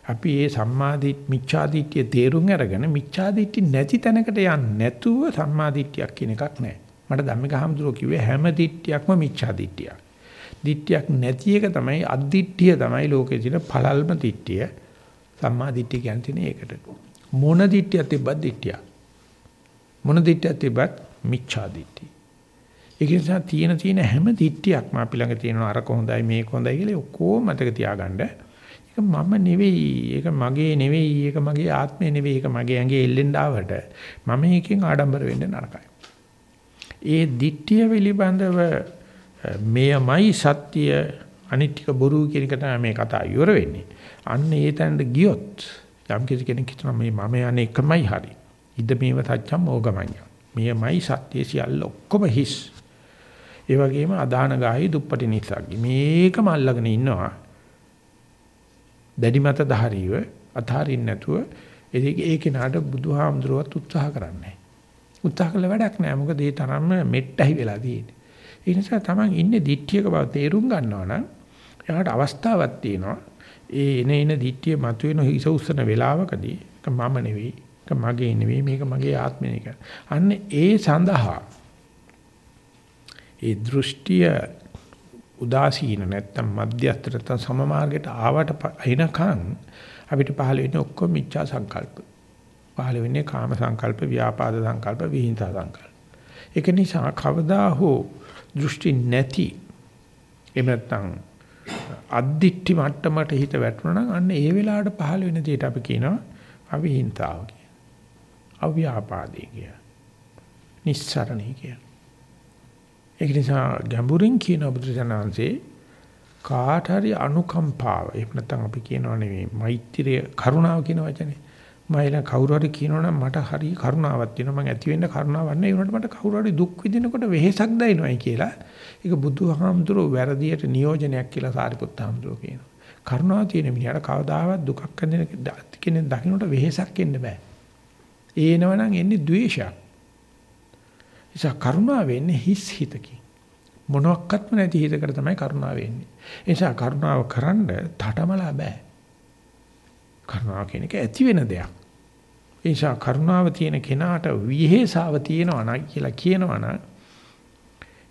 අපි මේ සම්මා දිට්ඨි මිච්ඡා දිට්ඨිය තේරුම් අරගෙන මිච්ඡා දිට්ඨි නැති තැනකට යන්නේ නැතුව සම්මා දිට්ඨියක් කියන එකක් නැහැ. මට ධම්මික හාමුදුරුවෝ කිව්වේ හැම දිට්ඨියක්ම මිච්ඡා දිට්ඨියක්. දිට්ඨියක් නැති එක තමයි අද්දිට්ඨිය තමයි ලෝකේ තියෙන පළල්ම දිට්ඨිය. සම්මා දිට්ඨිය කියන්නේ ඒකට. මොන දිට්ඨියක් තිබ්බත් දිට්ඨිය. මොන දිට්ඨියක් තිබ්බත් මිච්ඡා දිට්ඨිය. ඒක නිසා තියෙන තියෙන හැම දිට්ටියක්ම අපි ළඟ තියෙනවා අර කොහොඳයි මේක හොඳයි කියලා ඔක්කොම මතක තියාගන්න. ඒක මම නෙවෙයි, ඒක මගේ නෙවෙයි, ඒක මගේ ආත්මය නෙවෙයි, ඒක මගේ ඇඟේ එල්ලෙන්න ආවට මම එකෙන් ආඩම්බර වෙන්න නරකයි. ඒ දිට්ටිය පිළිබඳව මෙයමයි සත්‍ය අනිත්‍යක බොරු කියන එක තමයි මේ කතාව ඉවර වෙන්නේ. අන්න ඒ තැනට ගියොත් යම් කෙනෙක් හිතනවා මේ මම යන්නේ එකමයි හරි. ඉද මේව සත්‍යම් ඕගමඤ්ඤ. මෙයමයි සත්‍ය සියල්ල ඔක්කොම හිස්. ඒ වගේම අදාන ගායි දුප්පටි නිසග්ගි. මේකම අල්ලගෙන ඉන්නවා. දැඩි මත ධාරීව අතාරින්න නැතුව ඒක ඒ කෙනාට බුදුහාමුදුරුවත් උත්සාහ කරන්නේ උත්සාහ කළ වැඩක් නෑ. මොකද ඒ තරම්ම මෙට්ටහි වෙලා තියෙන්නේ. ඒ නිසා Taman ඉන්නේ දිට්ඨියක බව තේරුම් ගන්නවා නම් එයාට අවස්ථාවක් තියෙනවා. ඒ එන එන දිට්ඨිය මතුවෙන හිස උස්සන වෙලාවකදී මම නෙවෙයි, මගේ නෙවෙයි, මේක මගේ ආත්මය නෙක. අන්න ඒ සඳහා ඒ දෘෂ්ටිය උදාසීන නැත්තම් මධ්‍යස්ථ නැත්තම් සම මාර්ගයට ආවට අයිනකන් අපිට පහළ වෙන්නේ ඔක්කොම මිච්ඡා සංකල්ප. පහළ වෙන්නේ කාම සංකල්ප, ව්‍යාපාද සංකල්ප, විහිංසා සංකල්ප. ඒක නිසා කවදා හෝ දෘෂ්ටි නැති එහෙම නැත්තම් අද්දිට්ටි මට්ටමට හිත වැටුණා නම් අන්න ඒ වෙලාවට පහළ වෙන දෙයට අපි කියනවා අවිහිංතාව කිය. අව්‍යාපාදේ කිය. නිස්සරණී කිය. ඒක නිසා ගැඹුරින් කියන බුදුසසුනාංශේ කාට හරි අනුකම්පාව එහෙම නැත්නම් අපි කියනවා නෙවෙයි මෛත්‍රිය කරුණාව කියන වචනේ. මයිලා කවුරු හරි කියනවනම් මට හරි කරුණාවක් තියෙනවා මම ඇති වෙන්න කරුණාවක් නැහැ. ඒ වුණාට මට කවුරු හරි දුක් විඳිනකොට වෙහෙසක් දැනෙනවයි කියලා. ඒක බුදුහාමුදුරුවෝ වැරදියට නියෝජනයක් කියලා සාරිපුත්ත හාමුදුරුවෝ කියනවා. කරුණාව තියෙන මිනිහට කවදාවත් දුකක් කෙනෙක් දකින්නට වෙහෙසක් එන්න බෑ. ඒනවනම් එන්නේ ද්වේෂයක්. නිසා කරුණා වෙන්නේ හිස් හිතකින්. මොනක්වත්ම නැති හිතකට තමයි කරුණාව එන්නේ. ඒ නිසා කරුණාව කරන්න තටමලා බෑ. කරුණාව කියන එක ඇති වෙන දෙයක්. ඒ නිසා කරුණාව තියෙන කෙනාට විහෙසාව තියෙනවා නම් කියලා කියනවා නම්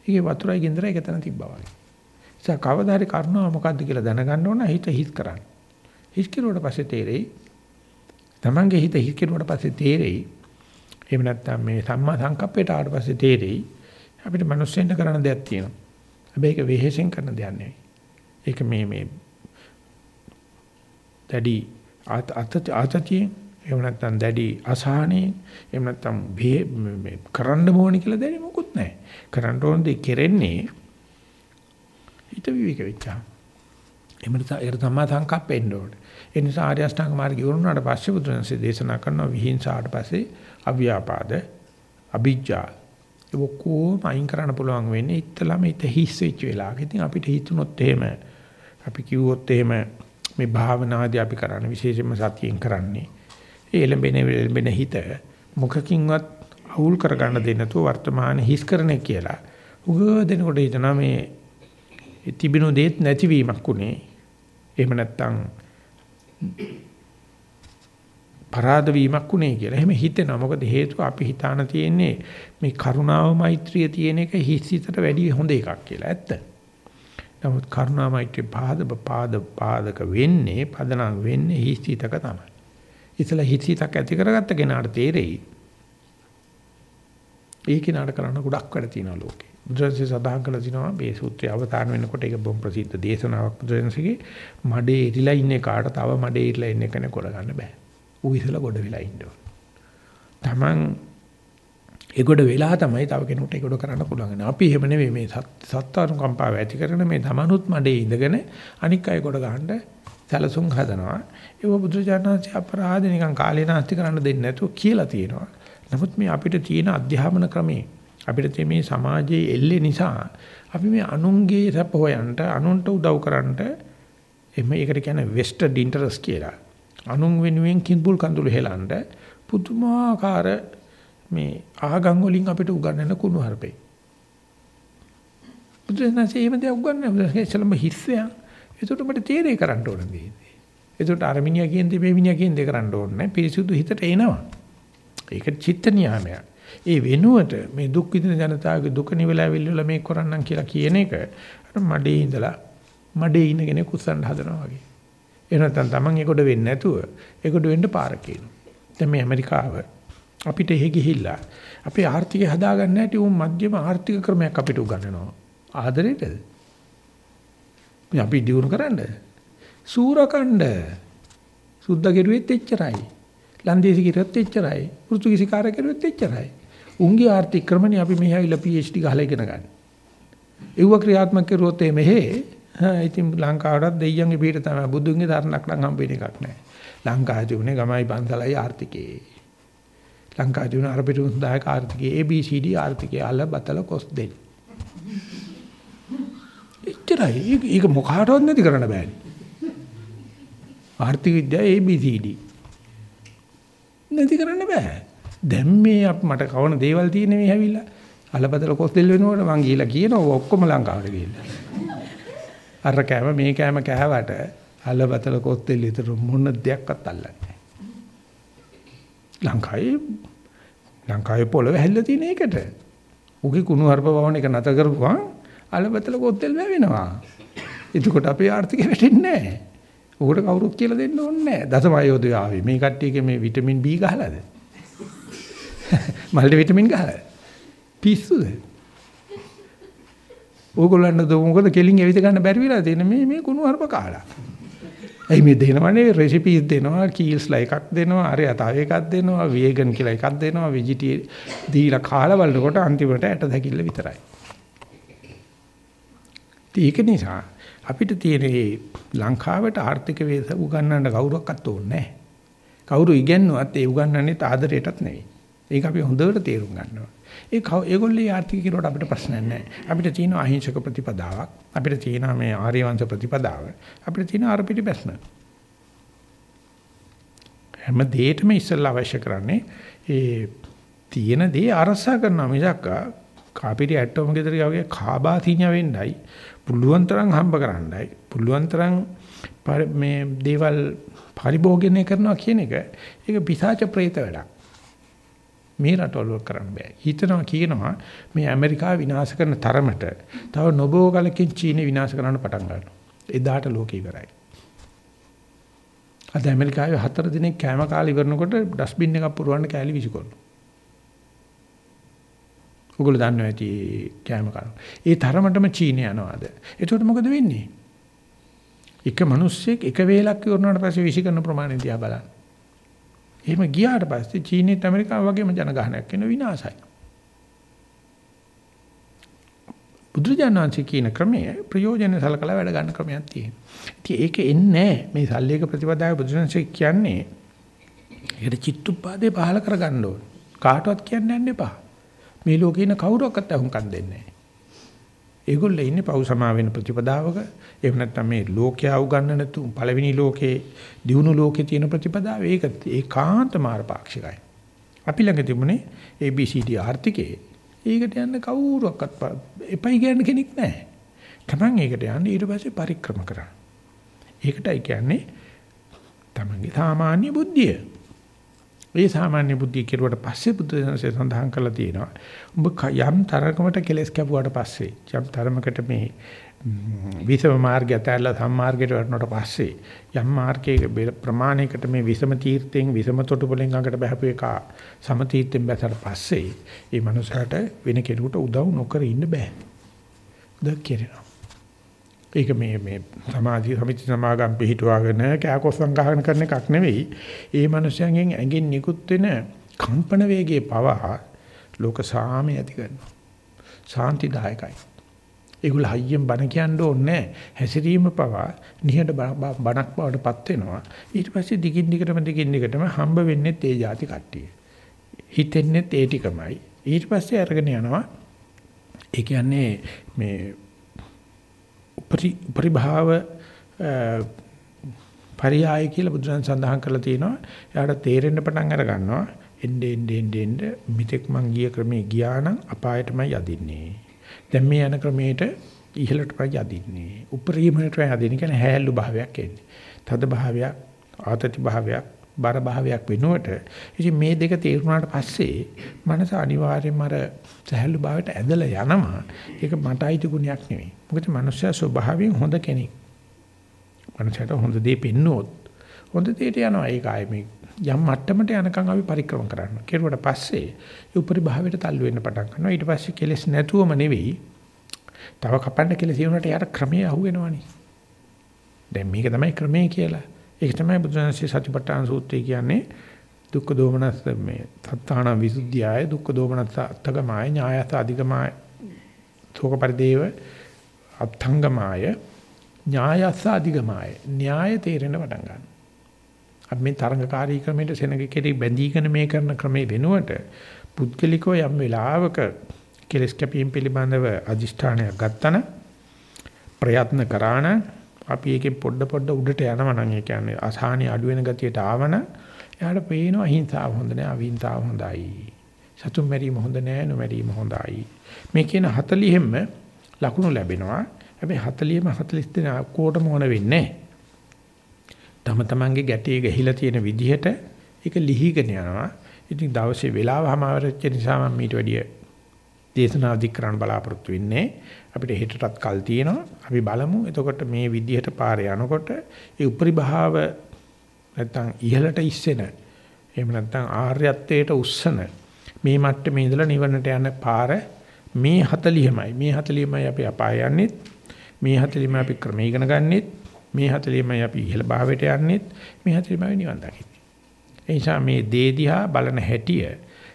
ඒකේ වතුරයි ගින්දරයි එක තැන තිබ්බා වගේ. ඒ නිසා කවදා හරි කරුණාව මොකද්ද කියලා දැනගන්න ඕන හිත හිත් කරන්න. හිත් කෙරුවට පස්සේ තේරෙයි. Tamange හිත හිත් කෙරුවට පස්සේ තේරෙයි. එහෙම නැත්නම් මේ සම්මා සංකප්පයට ආවට පස්සේ තේරෙයි. අපිට මිනිස්සෙන්ට කරන්න දෙයක් තියෙනවා. හැබැයි ඒක වෙහෙසෙන් කරන දෙයක් නෙවෙයි. ඒක මේ මේ දැඩි අත ආතතියෙන් එහෙම නැත්නම් දැඩි අසහනෙන් එහෙම නැත්නම් මේ කරන්න ඕනේ කියලා දැනෙ මොකුත් නැහැ. කරන්න ඕන දේ කෙරෙන්නේ හිත විවික වෙච්චා. එහෙම නැත්නම් ඒකට තමයි සංකප්පෙන්න ඕනේ. ඒ නිසා ආර්ය අෂ්ටාංග මාර්ගය වුණාට පස්සේ බුදුරජාණන්සේ දේශනා කරනවා විහිංසාට පස්සේ අව්‍යාපාද අභිජ්ජා ඒ ඔක්කොම අයින් කරන්න පුළුවන් වෙන්නේ ඉතලම හිත හිස් වෙච්ච වෙලාවක. ඉතින් අපිට හිතුනොත් එහෙම අපි කිව්වොත් එහෙම මේ භාවනාදී අපි කරන්නේ විශේෂයෙන්ම සතියෙන් කරන්නේ. ඒ එළඹෙන එළඹෙන හිත මොකකින්වත් අවුල් කරගන්න දෙන්නේ නැතුව වර්තමාන හිස් කරන්නේ කියලා. උග දෙනකොට හිතනවා මේ තිබුණු දෙයක් නැතිවීමක් උනේ. එහෙම නැත්තම් පරාද වීමක් උනේ කියලා. එහෙම හිතෙනවා. මොකද හේතුව අපි හිතාන තියෙන්නේ මේ කරුණාව මෛත්‍රිය තියෙන එක හිස් හිතට වැඩි හොඳ එකක් කියලා. ඇත්ත. නමුත් කරුණා මෛත්‍රී පාද පාද පාදක වෙන්නේ පදනම් වෙන්නේ හිස්සිතක තමයි. ඉතලා හිස්සිතක් ඇති කරගත්ත කෙනාට තේරෙයි. ඒ කෙනාට කරන්න ගොඩක් වැඩ තියෙනවා ලෝකේ. බුදුරජාණන් සදාහන් කළ තිනවා මේ සූත්‍රය අවතාරණ වෙනකොට ඒක බොහොම ප්‍රසිද්ධ දේශනාවක් බුදුරජාණන්සේගේ මඩේ ඉරිලා ඉන්නේ කාට තව මඩේ ඉරිලා ඉන්න කෙනෙක් කරගන්න බෑ. ඌ ඉතලා ගොඩ වෙලා ඉන්න ඕන. Taman ඒගොඩ වෙලා තමයි තව කෙනෙකුට ඒගොඩ කරන්න පුළුවන්. අපි එහෙම නෙවෙයි මේ සත්තාරු කම්පාව ඇති කරන මේ තමනුත් මඩේ ඉඳගෙන අනික් අය කොට ගහන්න සැලසුම් හදනවා. ඒව බුදුජානනාංශ අපරාධ නිකන් කාලේ නාස්ති කරන්න දෙන්නේ නැතුව කියලා තියෙනවා. නමුත් මේ අපිට තියෙන අධ්‍යාපන ක්‍රමේ අපිට මේ සමාජයේ එල්ලේ නිසා අපි මේ අනුන්ගේ සැප හොයන්ට අනුන්ට උදව් කරන්නට එමෙ ඒකට කියන්නේ වෙස්ටඩ් ඉන්ටරස් කියලා. අනුන් වෙනුවෙන් කිඹුල් කඳුළු හෙලන්න පුදුමාකාර මේ ආගම් වලින් අපිට උගන්වන කුණු හarpේ. බුදුසසුනේ එහෙම දෙයක් උගන්වන්නේ ඉස්සලම හිස්සයක්. ඒකට මට තේරේ කරන්න ඕන දේ. ඒකට අරමිනියා කියන්නේ මේ මිනිහා කියන්නේ කරන්න ඕනේ පිරිසුදු හිතට එනවා. ඒක චිත්ත නියාමයක්. ඒ වෙනුවට මේ දුක් විඳින ජනතාවගේ දුක නිවලා විල්ලලා මේ කරන්නම් කියලා කියන එක අර මඩේ ඉඳලා මඩේ ඉන්න කෙනෙක් උස්සන්න හදනවා වගේ. ඒ නැත්නම් Taman ඒකට වෙන්නේ නැතුව ඒකට වෙන්න පාර කියනවා. දැන් මේ ඇමරිකාව අපිට එහෙ ගිහිල්ලා අපේ ආර්ථිකය හදාගන්න හැටි උන් මධ්‍යම ආර්ථික ක්‍රමයක් අපිට උගන්වනවා. ආදරේටද? අපි දිනු කරන්න. සූරකණ්ඩ. සුද්ධ කෙරුවෙත් එච්චරයි. ලන්දේසි කෙරුවෙත් එච්චරයි. පෘතුගීසි කාර්ය කෙරුවෙත් එච්චරයි. උන්ගේ ආර්ථික ක්‍රමනේ අපි මෙහි ආවිලා PhD ගහලා ඉගෙන ගන්න. ඒව ක්‍රියාත්මක කරුවොත් මෙහෙ ඉතින් ලංකාවටත් දෙයියන්ගේ පිට තමයි බුදුන්ගේ ධර්ණක් නම් හම්බ වෙන එකක් නැහැ. ලංකාවේ තිබුණේ ගමයි පන්සලයි ආර්ථිකේ. ලංකාවේ තිබුණ අර පිටුන් දායක ආර්ථිකයේ ABCD ආර්ථිකයේ අල බතල කොස් දෙන්න. එච්චරයි. ඒක මොකහටවත් නැති කරන්න බෑනේ. ආර්ථික විද්‍යාව ABCD. නැති කරන්න බෑ. දැන් මේ මට කවන දේවල් තියෙන්නේ මේ හැවිලා. අලබදල කොස් දෙල් වෙනකොට මං ගිහිලා කියනවා ඔක්කොම ලංකාවට ගිහිල්ලා. අර කෑම මේ කෑම කෑවට අලබදල කොස් දෙල් විතර මොන දෙයක්වත් අල්ලන්නේ ලංකාවේ ලංකාවේ පොළව හැල්ලා තියෙන එකට. උගේ කුණු හarp වවන එක නැත කරපුවා අලබතල කොත්තෙල් වැවෙනවා. එතකොට අපේ ආර්ථිකය වැටෙන්නේ නැහැ. උකට කවුරුත් කියලා දෙන්න ඕනේ නැහැ. දසමයෝදය ආවේ. මේ කට්ටියගේ මේ විටමින් B ගහලාද? මල්ටි විටමින් ගහලා. පිස්සුද? ඕගොල්ලන්ට මොකද කෙලින් ඇවිද ගන්න බැරි වෙලා තියෙන මේ මේ කුණු හarp කාලා. ඇයි මේ දෙනවනේ රෙසිපීස් දෙනවා කීල්ස්ලා එකක් දෙනවා අර තව එකක් දෙනවා වේගන් කියලා එකක් දෙනවා වෙජිටි දීලා කාලා බලනකොට අන්තිමට ඇට දැකිල්ල විතරයි. ඒක නිසා අපිට තියෙන ලංකාවට ආර්ථික වේස උගන්වන්න කවුරක්වත් ඕනේ නැහැ. කවුරු ඉගෙනුවත් ඒ උගන්වන්නේ ආදරයටත් නෙවෙයි. ඒක අපි හොඳට තේරුම් ගන්නවා. ඒ ඒගොල්ලේ ආර්ථික කිරුවට අපිට ප්‍රශ්නයක් නැහැ. අපිට තියෙන අහිංසක ප්‍රතිපදාවක්. අපිට තියෙන මේ ආර්ය වංශ ප්‍රතිපදාව. අපිට තියෙන අර පිටිපැස්ම. හැම දෙයකම ඉස්සෙල්ලා අවශ්‍ය කරන්නේ ඒ තියෙන දේ අරසා කරනවා මිසක් කාපිරි ඇටෝම ගෙදර ගාවේ කාබාතිඤ්ඤ වෙන්නයි පුළුවන් තරම් හම්බ කරන්නයි පුළුවන් තරම් මේ දේවල් පරිභෝගනය කරනවා කියන එක ඒක පිසාච ප්‍රේත වැඩක්. මේ රටවල කරන්න බෑ. හිතනවා කියනවා මේ ඇමරිකාව විනාශ කරන තරමට තව නොබෝ කලකින් චීනය විනාශ කරන්න පටන් ගන්නවා. එදාට ලෝකේ ඉවරයි. අද ඇමරිකාවේ හතර දිනක් කෑම කාලේ ඉවරනකොට ඩස්බින් එකක් පුරවන්න කෑලි විසිකොල්ලු. ඔගොල්ලෝ දන්නවා ඇති කෑම කාල. ඒ තරමටම චීනය යනවාද? එතකොට මොකද වෙන්නේ? එක මිනිස්සෙක් එක වේලක් ඉවරනාට පස්සේ විසිකරන ප්‍රමාණය දිහා බලන්න. එහෙම ගියාට පස්සේ චීනෙත් ඇමරිකාව වගේම ජනගහනයක් වෙන විනාශයි. බුදුජානනාංශ කියන ක්‍රමය ප්‍රයෝජන සලකලා වැඩ ගන්න ක්‍රමයක් තියෙනවා. ඉතින් ඒක එන්නේ මේ සල්ලේක ප්‍රතිපදාවේ බුදුජානනාංශ කියන්නේ ඒකට චිත්තුප්පාදේ පහල කරගන්න ඕන. කාටවත් කියන්න යන්න එපා. මේ ලෝකේ ඉන්න කවුරක්වත් අහුම්කම් දෙන්නේ නැහැ. ඒගොල්ලෝ ඉන්නේ පව් සමා වෙන ප්‍රතිපදාවක. එහෙම නැත්නම් මේ ලෝකයා උගන්නන තු පළවෙනි ලෝකේ දියුණු ලෝකේ තියෙන ප්‍රතිපදාව ඒක ඒකාන්ත මාර්ගපාක්ෂිකයි. අපි ළඟ තිබුණේ ABCD ආර්ථිකේ. ඒකට යන්න කවුරුවක්වත් එපයි කියන කෙනෙක් නැහැ. Taman ඒකට යන්න ඊට පස්සේ පරික්‍රම කරන්න. ඒකටයි කියන්නේ තමන්ගේ සාමාන්‍ය බුද්ධිය. ඒ සාමාන්‍ය බුද්ධිය කෙරුවට පස්සේ බුද්ධ ධර්මයේ සඳහන් කරලා තියෙනවා. උඹ යම් තරකමට කෙලස් කැපුවාට පස්සේ යම් තරමකට මේ විසම මාර්ගය ඇතැල්ලා සම්මාර්ගයට වටනට පස්සේ යම් මාර්ගයක ප්‍රමාණයකට මේ විසම තීර්ථයෙන් විසම තොටුපලෙන් අඟට බහපු එක සම තීර්ථයෙන් බැසට පස්සේ ඒ මනුස්සයාට වෙන කෙනෙකුට උදව් නොකර ඉන්න බෑ. උදව් කරනවා. ඒක මේ මේ සමාධි සමිති සමාගම් පිහිටුවාගෙන කෑකොස්සම් ගහගෙන කරන එකක් නෙවෙයි. ඒ මනුස්සයන්ගෙන් ඇඟෙන් නිකුත් වෙන කම්පන වේගයේ පවා ලෝක සාමය ඇති කරනවා. සාන්තිදායකයි. ඒගොල්ල හයියෙන් බණ කියන්න ඕනේ හැසිරීම පවා නිහඬ බණක් බවට පත් වෙනවා. ඊට පස්සේ දිගින් දිගටම දිගින් දිගටම හම්බ වෙන්නේ තේ જાති කට්ටිය. හිතෙන්නේ ඒ ටිකමයි. ඊට පස්සේ අරගෙන යනවා. ඒ කියන්නේ මේ පරිභාව පරියාය කියලා බුදුන් සඳහන් කරලා තියෙනවා. එයාට තේරෙන්න පටන් අර ගන්නවා. එnde ende ende ende මිත්‍යක් මං ගිය ක්‍රමේ ගියා නම් අපායටමයි යදින්නේ. දැන් මේ යන ක්‍රමයට ඉහළටමයි යදින්නේ. උපරිමයටමයි යදින්නේ කියන්නේ හැල්ලු භාවයක් එන්නේ. තද භාවයක්, ආතති භාවයක්, බර භාවයක් වෙනුවට. ඉතින් මේ දෙක තේරුණාට පස්සේ මනස අනිවාර්යයෙන්ම අර සහැල්ලු භාවයට ඇදලා යනවා. ඒක මට අයිති ගුණයක් නෙවෙයි. මොකද මනුස්සයා ස්වභාවයෙන් හොඳ කෙනෙක්. මනුස්සයාට හොඳ දේ පෙන්නුවොත් හොඳ දෙයට යනවා. ඒක ආයේ මේ යම් මට්ටමට යනකම් අපි පරික්‍රම කරන්න. කෙරුවට පස්සේ ඒ උපරි භාවයට තල්ලු වෙන්න පටන් ගන්නවා. ඊට පස්සේ කෙලස් නැතුවම නෙවෙයි. තව කපන්න කෙලස් වුණාට යාර ක්‍රමයේ අහුවෙනවනේ. දැන් මේක තමයි ක්‍රමය කියලා. ඒක තමයි බුදුරජාණන්සේ සතිපට්ඨාන සූත්‍රය කියන්නේ දුක්ඛ දෝමනස් මේ සත්තාන විසුද්ධියයි දුක්ඛ දෝමනස් අත්තගමාය ඥායස අධිගමාය තෝක පරිදේව අත්ංගමාය ඥායස අධිගමාය න්‍යාය තේරෙන පටන් ගන්නවා. අපි මේ තරංගකාරී ක්‍රමයට සෙනග කෙරේ බැඳීගෙන මේ කරන ක්‍රමේ වෙනුවට පුද්ගලිකව යම් වෙලාවක කෙලස් කැපීම් පිළිබඳව අදිෂ්ඨානයක් ගත්තන ප්‍රයත්න කරාන අපි එකෙන් පොඩ පොඩ උඩට යනවා නම් ඒ කියන්නේ අසහනිය අඩු වෙන ගතියට ආවන එයාට පේනවා අහිංසාව හොඳ නෑ අවිහිංසාව හොඳයි. සතුම් මැරීම හොඳ නෑ නොමැරීම හොඳයි. මේ කියන 40ෙම ලකුණු ලැබෙනවා. හැබැයි 40ෙම 40 දෙනා කොටම ඕන වෙන්නේ තම තමන්ගේ ගැටේ ගහිලා තියෙන විදිහට ඒක ලිහිගෙන යනවා. ඉතින් දවසේ වෙලාව හැමාවරච්ච නිසා මම ඊට වැඩිය දේශනා අධික කරන්න බලාපොරොත්තු වෙන්නේ. අපිට හෙටටත් කල් තියෙනවා. අපි බලමු. එතකොට මේ විදිහට පාරේ යනකොට ඒ උපරි භාව නැත්තම් ඉහළට ඉස්සෙන එහෙම නැත්තම් ආර්යත්වයට උස්සන මේ මට්ටමේ ඉඳලා නිවනට යන පාර මේ 40මයි. මේ 40මයි අපි අපාය යන්නේ. මේ 40මයි අපි ක්‍රම ඉගෙන ගන්නෙත්. මේ 40මයි අපි ඉහළ භාවයට යන්නෙත්. මේ 40මයි නිවන් දකින්නේ. ඒ නිසා මේ දේ දිහා බලන හැටිය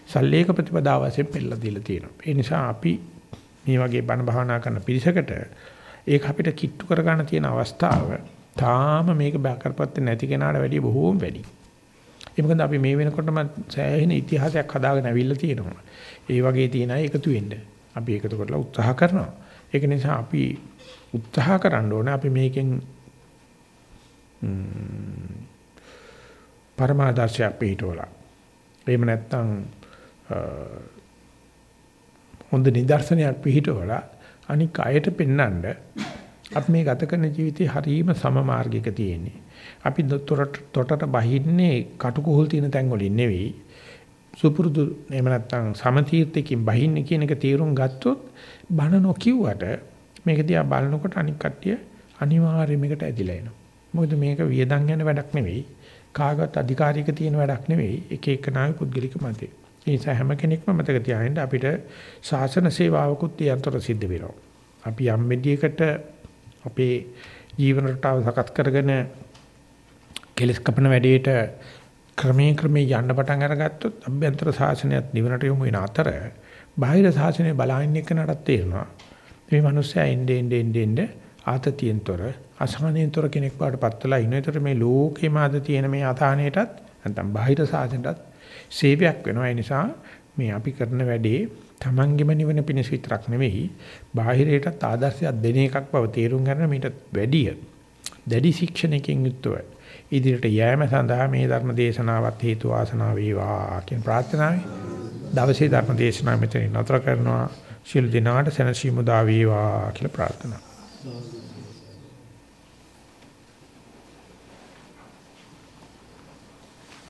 සල්ලේක ප්‍රතිපදාව වශයෙන් පෙළලා දීලා තියෙනවා. ඒ නිසා අපි මේ වගේ බණ භාවනා කරන පිරිසකට ඒක අපිට කිට්ටු කර ගන්න තියෙන අවස්ථාව තාම මේක බාකරපත් නැති කෙනාට වැඩිය බොහෝම වැඩි. ඒ මොකද අපි මේ වෙනකොටම සෑහෙන ඉතිහාසයක් හදාගෙන අවිල්ලා තියෙනවා. ඒ වගේ තියෙන අය එකතු වෙන්න. අපි එකතු කරලා උත්සාහ කරනවා. ඒක නිසා අපි උත්සාහ කරන්න ඕනේ අපි මේකෙන් පරමාදර්ශයක් පිටවලා. එහෙම නැත්නම් හොඳ නිදර්ශනයක් පිළිහිටවලා අනික් අයට පෙන්වන්න අපි මේ ගත කරන ජීවිතේ හරීම සම මාර්ගයක තියෙන්නේ. අපි තොරට තොටට බහින්නේ කටුකුහුල් තියෙන තැන් වලින් නෙවෙයි. සුපුරුදු එහෙම නැත්නම් සමතීර්ථකින් බහින්නේ කියන එක තීරුම් ගත්තොත් බණ නොකියුවට මේක දිහා බලනකොට අනික් කට්ටිය අනිවාර්යයෙන් මේකට ඇදිලා එනවා. මොකද මේක වියදම් යන වැඩක් නෙවෙයි. කාගවත් අධිකාරියක තියෙන වැඩක් නෙවෙයි. එක එක නායි පුද්ගලික මතේ. ඒ නිසා හැම කෙනෙක්ම මතක තියාගන්න අපිට ශාසන සේවාවකුත් යන්තර සිද්ධ වෙනවා. අපි යම් මෙදියකට අපේ ජීවන රටාව සකස් කරගෙන කෙලස් කපන වැඩේට ක්‍රමයෙන් ක්‍රමයෙන් යන්න පටන් අරගත්තොත් අභ්‍යන්තර ශාසනයත් නිවනට යොමු වෙන අතර බාහිර ශාසනය බලහින්න එක්කනටත් තේරෙනවා මේ මිනිස්සයා එnde ende ende ende ආතතියෙන්තර අසහනෙන්තර කෙනෙක් වඩපත් වෙලා ඉන විතර මේ ලෝකේම අද තියෙන මේ අසහනයටත් නැත්නම් බාහිර ශාසනයටත් සේවයක් වෙනවා. ඒ නිසා මේ අපි කරන වැඩේ තමන්ගෙම නිවන පිණිස විතරක් නෙවෙයි බාහිරයටත් ආදර්ශයක් දෙන එකක් බව තේරුම් ගන්න මීට වැඩිය දැඩි ශික්ෂණයකින් යුක්තව ඉදිරියට යෑම සඳහා මේ ධර්ම දේශනාවත් හේතු වාසනා වේවා කියන ප්‍රාර්ථනාවයි. දවසේ ධර්ම දේශනාව මෙතන නතර කරනවා. ශිල් දිනාට සැනසීම දා වේවා කියලා ප්‍රාර්ථනා.